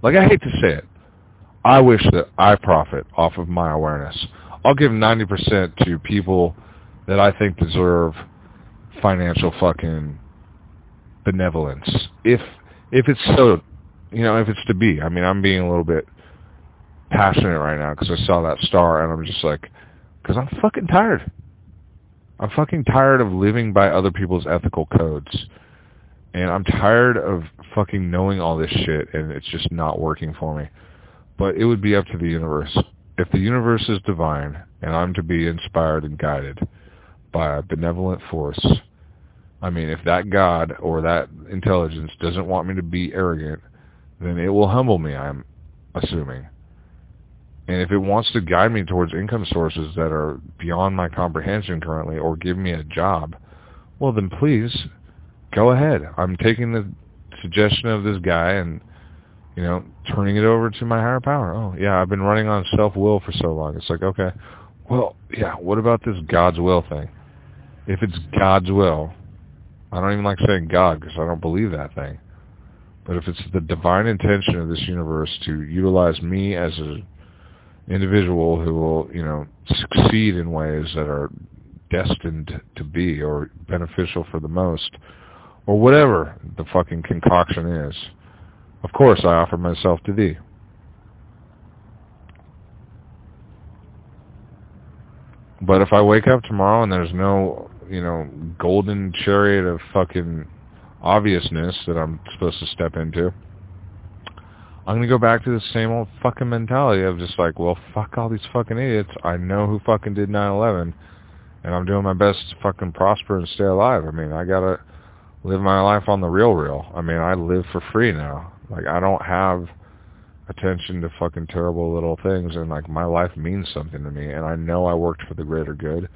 Like, I hate to say it. I wish that I profit off of my awareness. I'll give 90% to people that I think deserve financial fucking benevolence. If if it's so, you know, if it's to be. I mean, I'm being a little bit passionate right now because I saw that star and I'm just like, because I'm fucking tired. I'm fucking tired of living by other people's ethical codes. And I'm tired of fucking knowing all this shit and it's just not working for me. But it would be up to the universe. If the universe is divine and I'm to be inspired and guided by a benevolent force, I mean, if that God or that intelligence doesn't want me to be arrogant, then it will humble me, I'm assuming. And if it wants to guide me towards income sources that are beyond my comprehension currently or give me a job, well then please go ahead. I'm taking the suggestion of this guy and you know, turning it over to my higher power. Oh, yeah, I've been running on self-will for so long. It's like, okay, well, yeah, what about this God's will thing? If it's God's will, I don't even like saying God because I don't believe that thing. But if it's the divine intention of this universe to utilize me as an individual who will, you know, succeed in ways that are destined to be or beneficial for the most, or whatever the fucking concoction is, of course I offer myself to thee. But if I wake up tomorrow and there's no, you know, golden chariot of fucking obviousness that I'm supposed to step into, I'm going to go back to the same old fucking mentality of just like, well, fuck all these fucking idiots. I know who fucking did 9-11, and I'm doing my best to fucking prosper and stay alive. I mean, I got to live my life on the real real. I mean, I live for free now. Like, I don't have attention to fucking terrible little things, and, like, my life means something to me, and I know I worked for the greater good.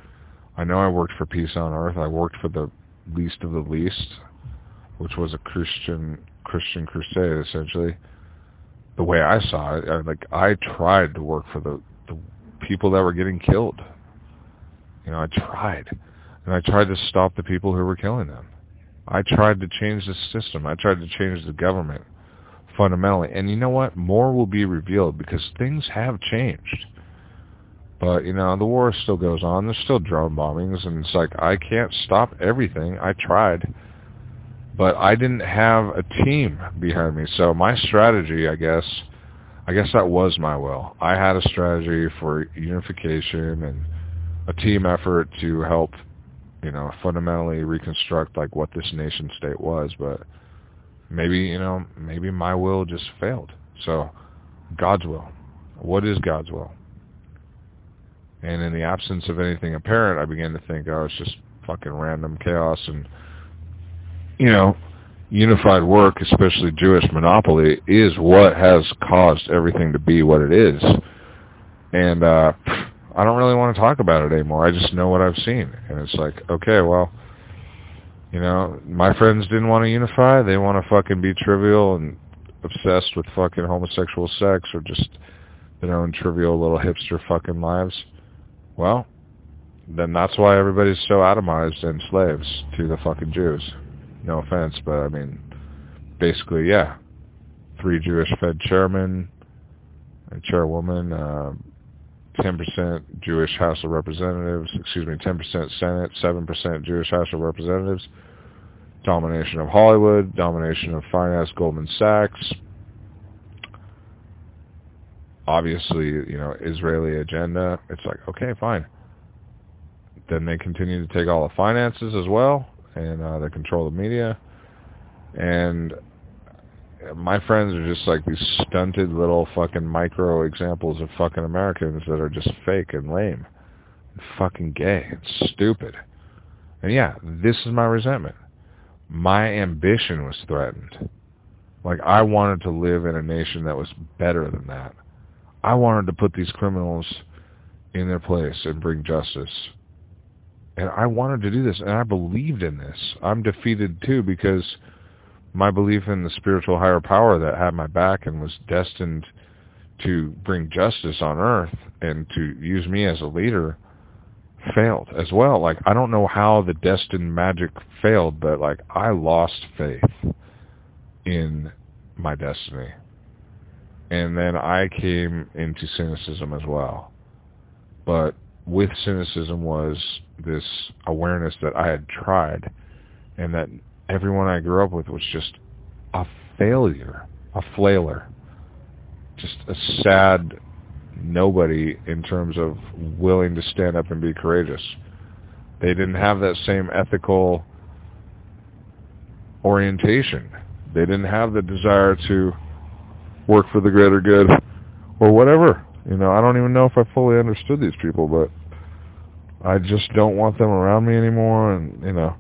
I know I worked for peace on earth. I worked for the least of the least, which was a Christian Christian crusade, essentially the way I saw it. I, like I tried to work for the the people that were getting killed. You know, I tried, and I tried to stop the people who were killing them. I tried to change the system. I tried to change the government fundamentally. And you know what? More will be revealed because things have changed. But, you know, the war still goes on. There's still drone bombings. And it's like, I can't stop everything. I tried but I didn't have a team behind me. So my strategy, I guess, I guess that was my will. I had a strategy for unification and a team effort to help, you know, fundamentally reconstruct like what this nation state was. But maybe, you know, maybe my will just failed. So God's will. What is God's will? And in the absence of anything apparent, I began to think, oh, it's just fucking random chaos and you know, unified work, especially Jewish monopoly, is what has caused everything to be what it is. And uh, I don't really want to talk about it anymore. I just know what I've seen. And it's like, okay, well, you know, my friends didn't want to unify. They want to fucking be trivial and obsessed with fucking homosexual sex or just their own trivial little hipster fucking lives. Well, then that's why everybody's so atomized and slaves to the fucking Jews. No offense, but I mean, basically, yeah. Three Jewish Fed chairmen, a chairwoman, uh, 10% Jewish House of Representatives, excuse me, 10% Senate, 7% Jewish House of Representatives, domination of Hollywood, domination of finance, Goldman Sachs, obviously, you know, Israeli agenda. It's like, okay, fine. Then they continue to take all the finances as well and uh, they control the media. And my friends are just like these stunted little fucking micro examples of fucking Americans that are just fake and lame, and fucking gay and stupid. And yeah, this is my resentment. My ambition was threatened. Like I wanted to live in a nation that was better than that. I wanted to put these criminals in their place and bring justice. And I wanted to do this, and I believed in this. I'm defeated too because my belief in the spiritual higher power that had my back and was destined to bring justice on earth and to use me as a leader failed as well. Like I don't know how the destined magic failed, but like I lost faith in my destiny. And then I came into cynicism as well. But with cynicism was this awareness that I had tried and that everyone I grew up with was just a failure, a flailer, just a sad nobody in terms of willing to stand up and be courageous. They didn't have that same ethical orientation. They didn't have the desire to work for the greater good or whatever. You know, I don't even know if I fully understood these people, but I just don't want them around me anymore, and you know.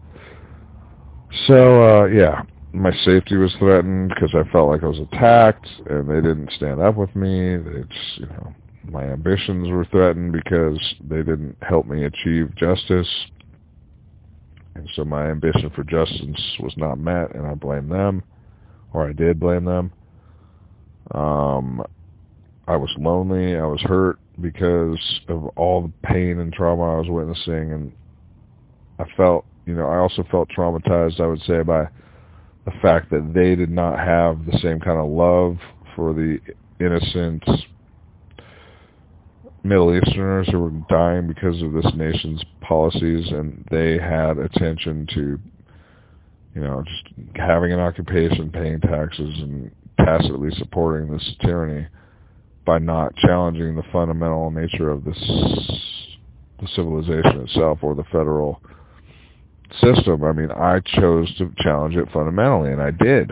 So uh, yeah, my safety was threatened because I felt like I was attacked, and they didn't stand up with me. It's you know, my ambitions were threatened because they didn't help me achieve justice, and so my ambition for justice was not met, and I blame them, or I did blame them. Um, I was lonely. I was hurt because of all the pain and trauma I was witnessing, and I felt, you know, I also felt traumatized, I would say, by the fact that they did not have the same kind of love for the innocent Middle Easterners who were dying because of this nation's policies, and they had attention to, you know, just having an occupation, paying taxes, and tacitly supporting this tyranny by not challenging the fundamental nature of this the civilization itself or the federal system. I mean, I chose to challenge it fundamentally, and I did,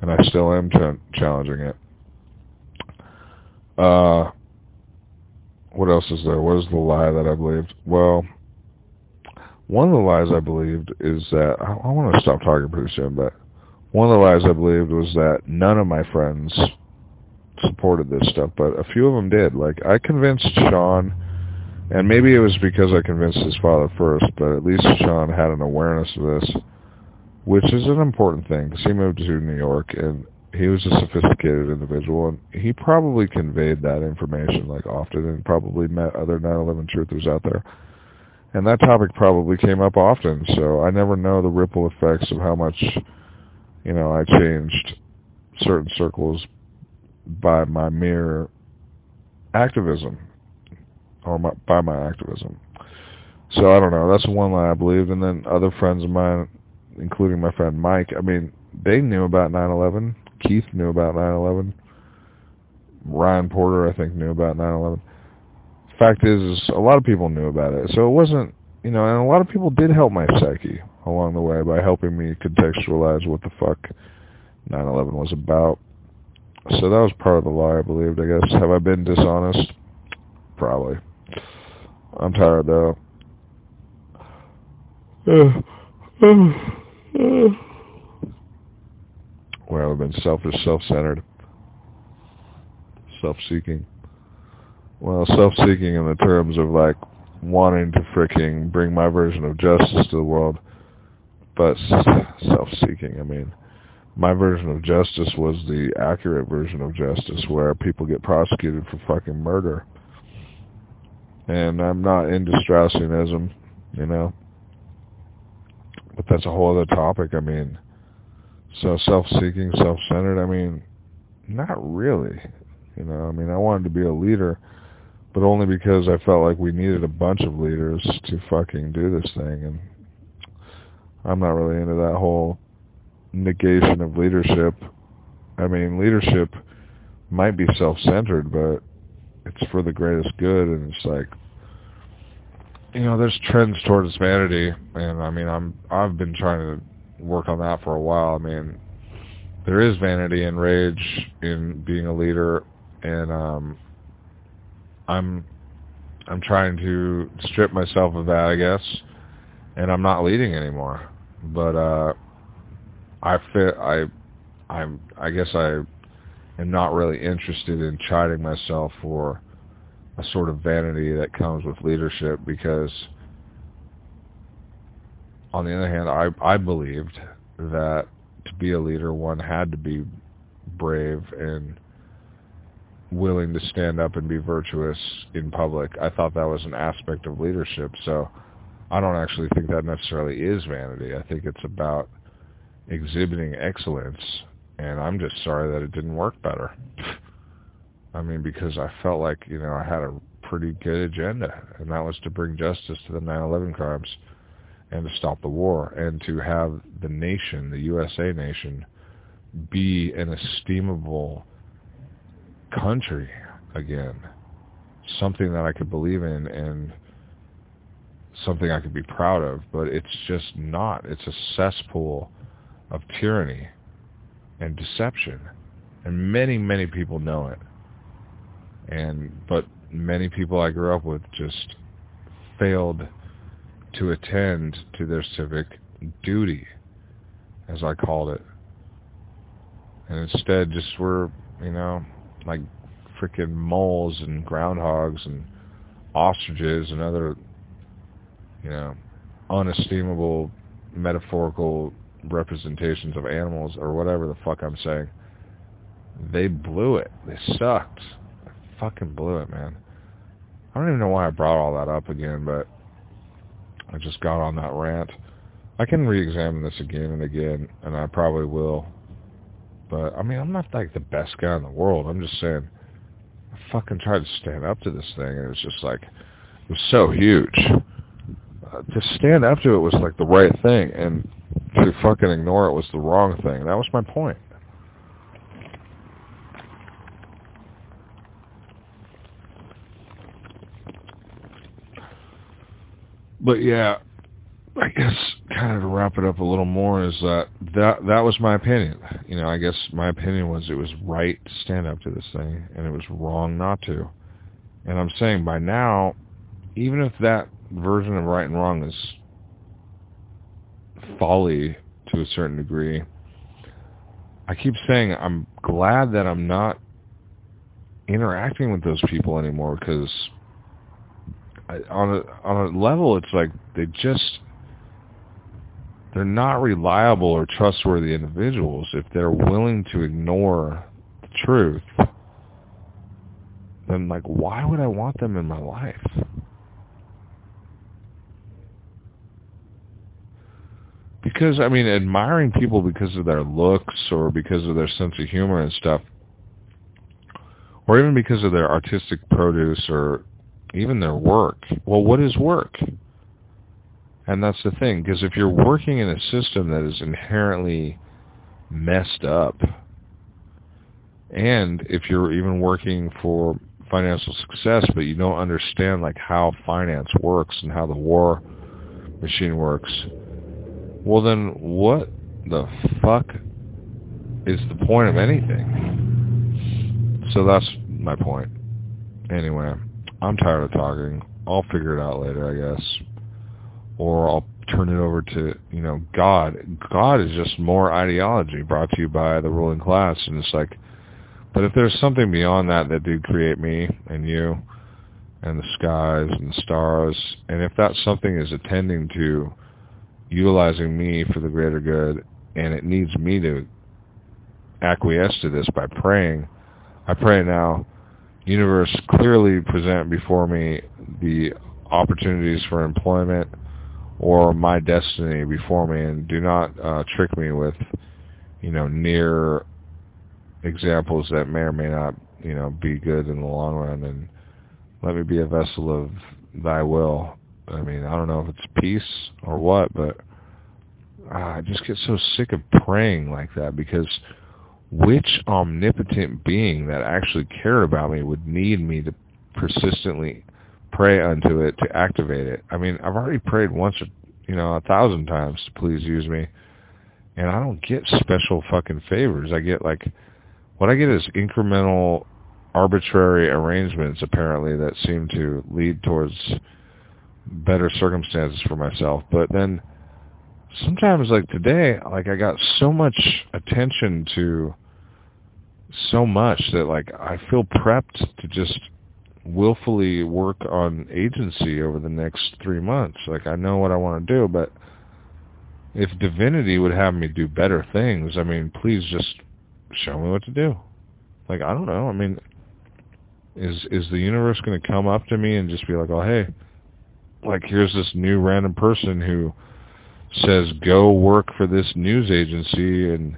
and I still am ch- challenging it. Uh, what else is there? What is the lie that I believed? Well, one of the lies I believed is that I, I want to stop talking pretty soon, but one of the lies I believed was that none of my friends supported this stuff, but a few of them did. Like I convinced Sean, and maybe it was because I convinced his father first, but at least Sean had an awareness of this, which is an important thing because he moved to New York and he was a sophisticated individual, and he probably conveyed that information like often, and probably met other 9/11 truthers out there. And that topic probably came up often, so I never know the ripple effects of how much, you know, I changed certain circles by my mere activism, or my, by my activism. So I don't know. That's one lie I believe. and then other friends of mine, including my friend Mike. I mean, they knew about 9/11 Keith knew about 9/11. Ryan Porter, I think, knew about 9/11. Fact is, is, a lot of people knew about it, so it wasn't, you know, and a lot of people did help my psyche along the way by helping me contextualize what the fuck 9/11 was about. So that was part of the lie I believed, I guess. Have I been dishonest? Probably. I'm tired though. where I've been selfish, self-centered, self-seeking. Well, self-seeking in the terms of like wanting to freaking bring my version of justice to the world, but self-seeking. I mean, my version of justice was the accurate version of justice where people get prosecuted for fucking murder. And I'm not into Straussianism, you know. But that's a whole other topic. I mean, so self-seeking, self-centered, I mean, not really. You know, I mean, I wanted to be a leader, but only because I felt like we needed a bunch of leaders to fucking do this thing. And I'm not really into that whole negation of leadership. I mean, leadership might be self-centered, but it's for the greatest good. And it's like, you know, there's trends towards vanity. And I mean, I'm, I've been trying to work on that for a while. I mean, there is vanity and rage in being a leader, and um, I'm I'm trying to strip myself of that, I guess, and I'm not leading anymore. But uh, I fit I I'm I guess I am not really interested in chiding myself for a sort of vanity that comes with leadership because on the other hand, I I believed that to be a leader, one had to be brave and willing to stand up and be virtuous in public. I thought that was an aspect of leadership. So I don't actually think that necessarily is vanity. I think it's about exhibiting excellence. And I'm just sorry that it didn't work better. I mean, because I felt like, you know, I had a pretty good agenda, and that was to bring justice to the 9-11 crimes and to stop the war and to have the nation, the USA nation, be an esteemable country again. Something that I could believe in and something I could be proud of, but it's just not. It's a cesspool of tyranny and deception. And many, many people know it. And but many people I grew up with just failed to attend to their civic duty, as I called it. And instead just were, you know, like freaking moles and groundhogs and ostriches and other, you know, unestimable metaphorical representations of animals or whatever the fuck I'm saying. They blew it. They sucked. They fucking blew it, man. I don't even know why I brought all that up again, but I just got on that rant. I can re-examine this again and again, and I probably will. But I mean, I'm not like the best guy in the world. I'm just saying, I fucking tried to stand up to this thing, and it was just like, it was so huge. To stand up to it was like the right thing, and to fucking ignore it was the wrong thing. That was my point. But yeah, I guess kind of to wrap it up a little more is that that that was my opinion. You know, I guess my opinion was it was right to stand up to this thing, and it was wrong not to. And I'm saying by now, even if that version of right and wrong is folly to a certain degree, I keep saying I'm glad that I'm not interacting with those people anymore because on a on a level it's like they just they're not reliable or trustworthy individuals. If they're willing to ignore the truth then like why would I want them in my life because I mean admiring people because of their looks or because of their sense of humor and stuff or even because of their artistic produce or even their work. Well, what is work? And that's the thing, because if you're working in a system that is inherently messed up, and if you're even working for financial success, but you don't understand like how finance works and how the war machine works, well then what the fuck is the point of anything? So that's my point. Anyway. I'm tired of talking. I'll figure it out later, I guess. Or I'll turn it over to, you know, God. God is just more ideology brought to you by the ruling class. And it's like, but if there's something beyond that that did create me and you and the skies and the stars, and if that something is attending to utilizing me for the greater good, and it needs me to acquiesce to this by praying, I pray now universe clearly present before me the opportunities for employment or my destiny before me and do not uh, trick me with, you know, near examples that may or may not, you know, be good in the long run and let me be a vessel of thy will. I mean, I don't know if it's peace or what, but uh, I just get so sick of praying like that because which omnipotent being that actually cared about me would need me to persistently pray unto it to activate it? I mean, I've already prayed once, or, you know, a thousand times to please use me, and I don't get special fucking favors. I get like, what I get is incremental, arbitrary arrangements apparently that seem to lead towards better circumstances for myself. But then sometimes like today, like I got so much attention to so much that like I feel prepped to just willfully work on agency over the next three months. Like I know what I want to do, but if divinity would have me do better things, I mean, please just show me what to do. Like I don't know. I mean, is is the universe going to come up to me and just be like, "Oh, hey, like here's this new random person who says go work for this news agency and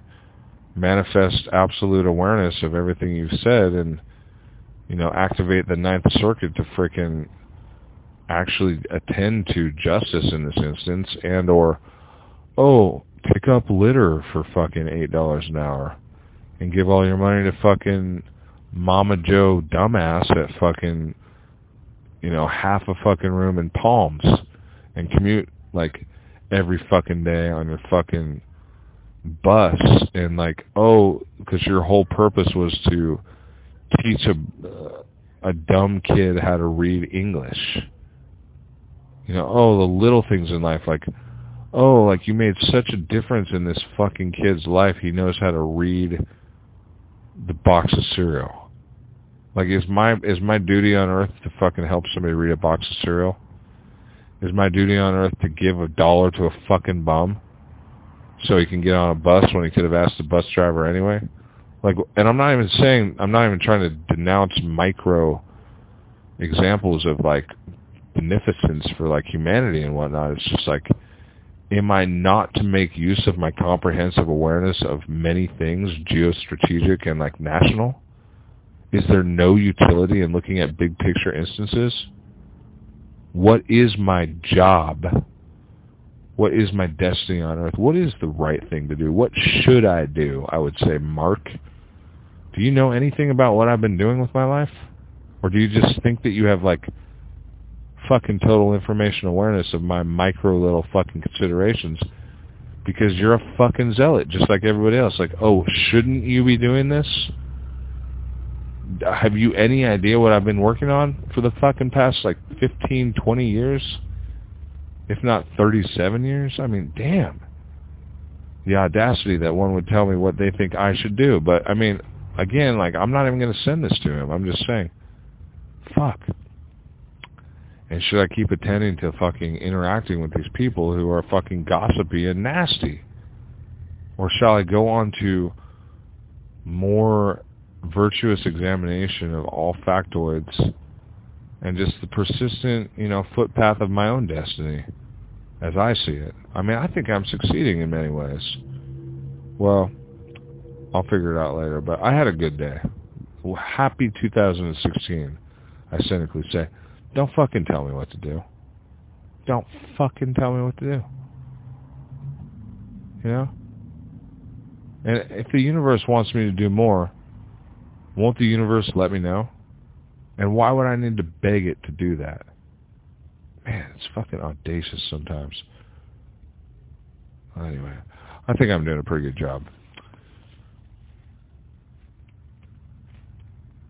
manifest absolute awareness of everything you've said and you know activate the ninth circuit to frickin' actually attend to justice in this instance and or oh pick up litter for fucking eight dollars an hour and give all your money to fucking mama joe dumbass at fucking you know half a fucking room in palms and commute like every fucking day on your fucking bus and like oh because your whole purpose was to teach a a dumb kid how to read English. You know, oh the little things in life like oh like you made such a difference in this fucking kid's life. He knows how to read the box of cereal. Like is my is my duty on earth to fucking help somebody read a box of cereal? Is my duty on earth to give a dollar to a fucking bum? so he can get on a bus when he could have asked the bus driver anyway. Like, and I'm not even saying I'm not even trying to denounce micro examples of like beneficence for like humanity and whatnot. It's just like am I not to make use of my comprehensive awareness of many things, geostrategic and like national? Is there no utility in looking at big picture instances? What is my job? What is my destiny on earth? What is the right thing to do? What should I do? I would say, Mark, do you know anything about what I've been doing with my life? Or do you just think that you have like fucking total information awareness of my micro little fucking considerations because you're a fucking zealot just like everybody else. Like, oh, shouldn't you be doing this? Have you any idea what I've been working on for the fucking past like 15, 20 years? If not 37 years? I mean, damn. The audacity that one would tell me what they think I should do. But, I mean, again, like, I'm not even going to send this to him. I'm just saying, fuck. And should I keep attending to fucking interacting with these people who are fucking gossipy and nasty? Or shall I go on to more virtuous examination of all factoids and just the persistent, you know, footpath of my own destiny as I see it. I mean, I think I'm succeeding in many ways. Well, I'll figure it out later, but I had a good day. Well, Happy 2016, I cynically say. Don't fucking tell me what to do. Don't fucking tell me what to do. You know? And if the universe wants me to do more, won't the universe let me know? And why would I need to beg it to do that? Man, it's fucking audacious sometimes. Anyway, I think I'm doing a pretty good job.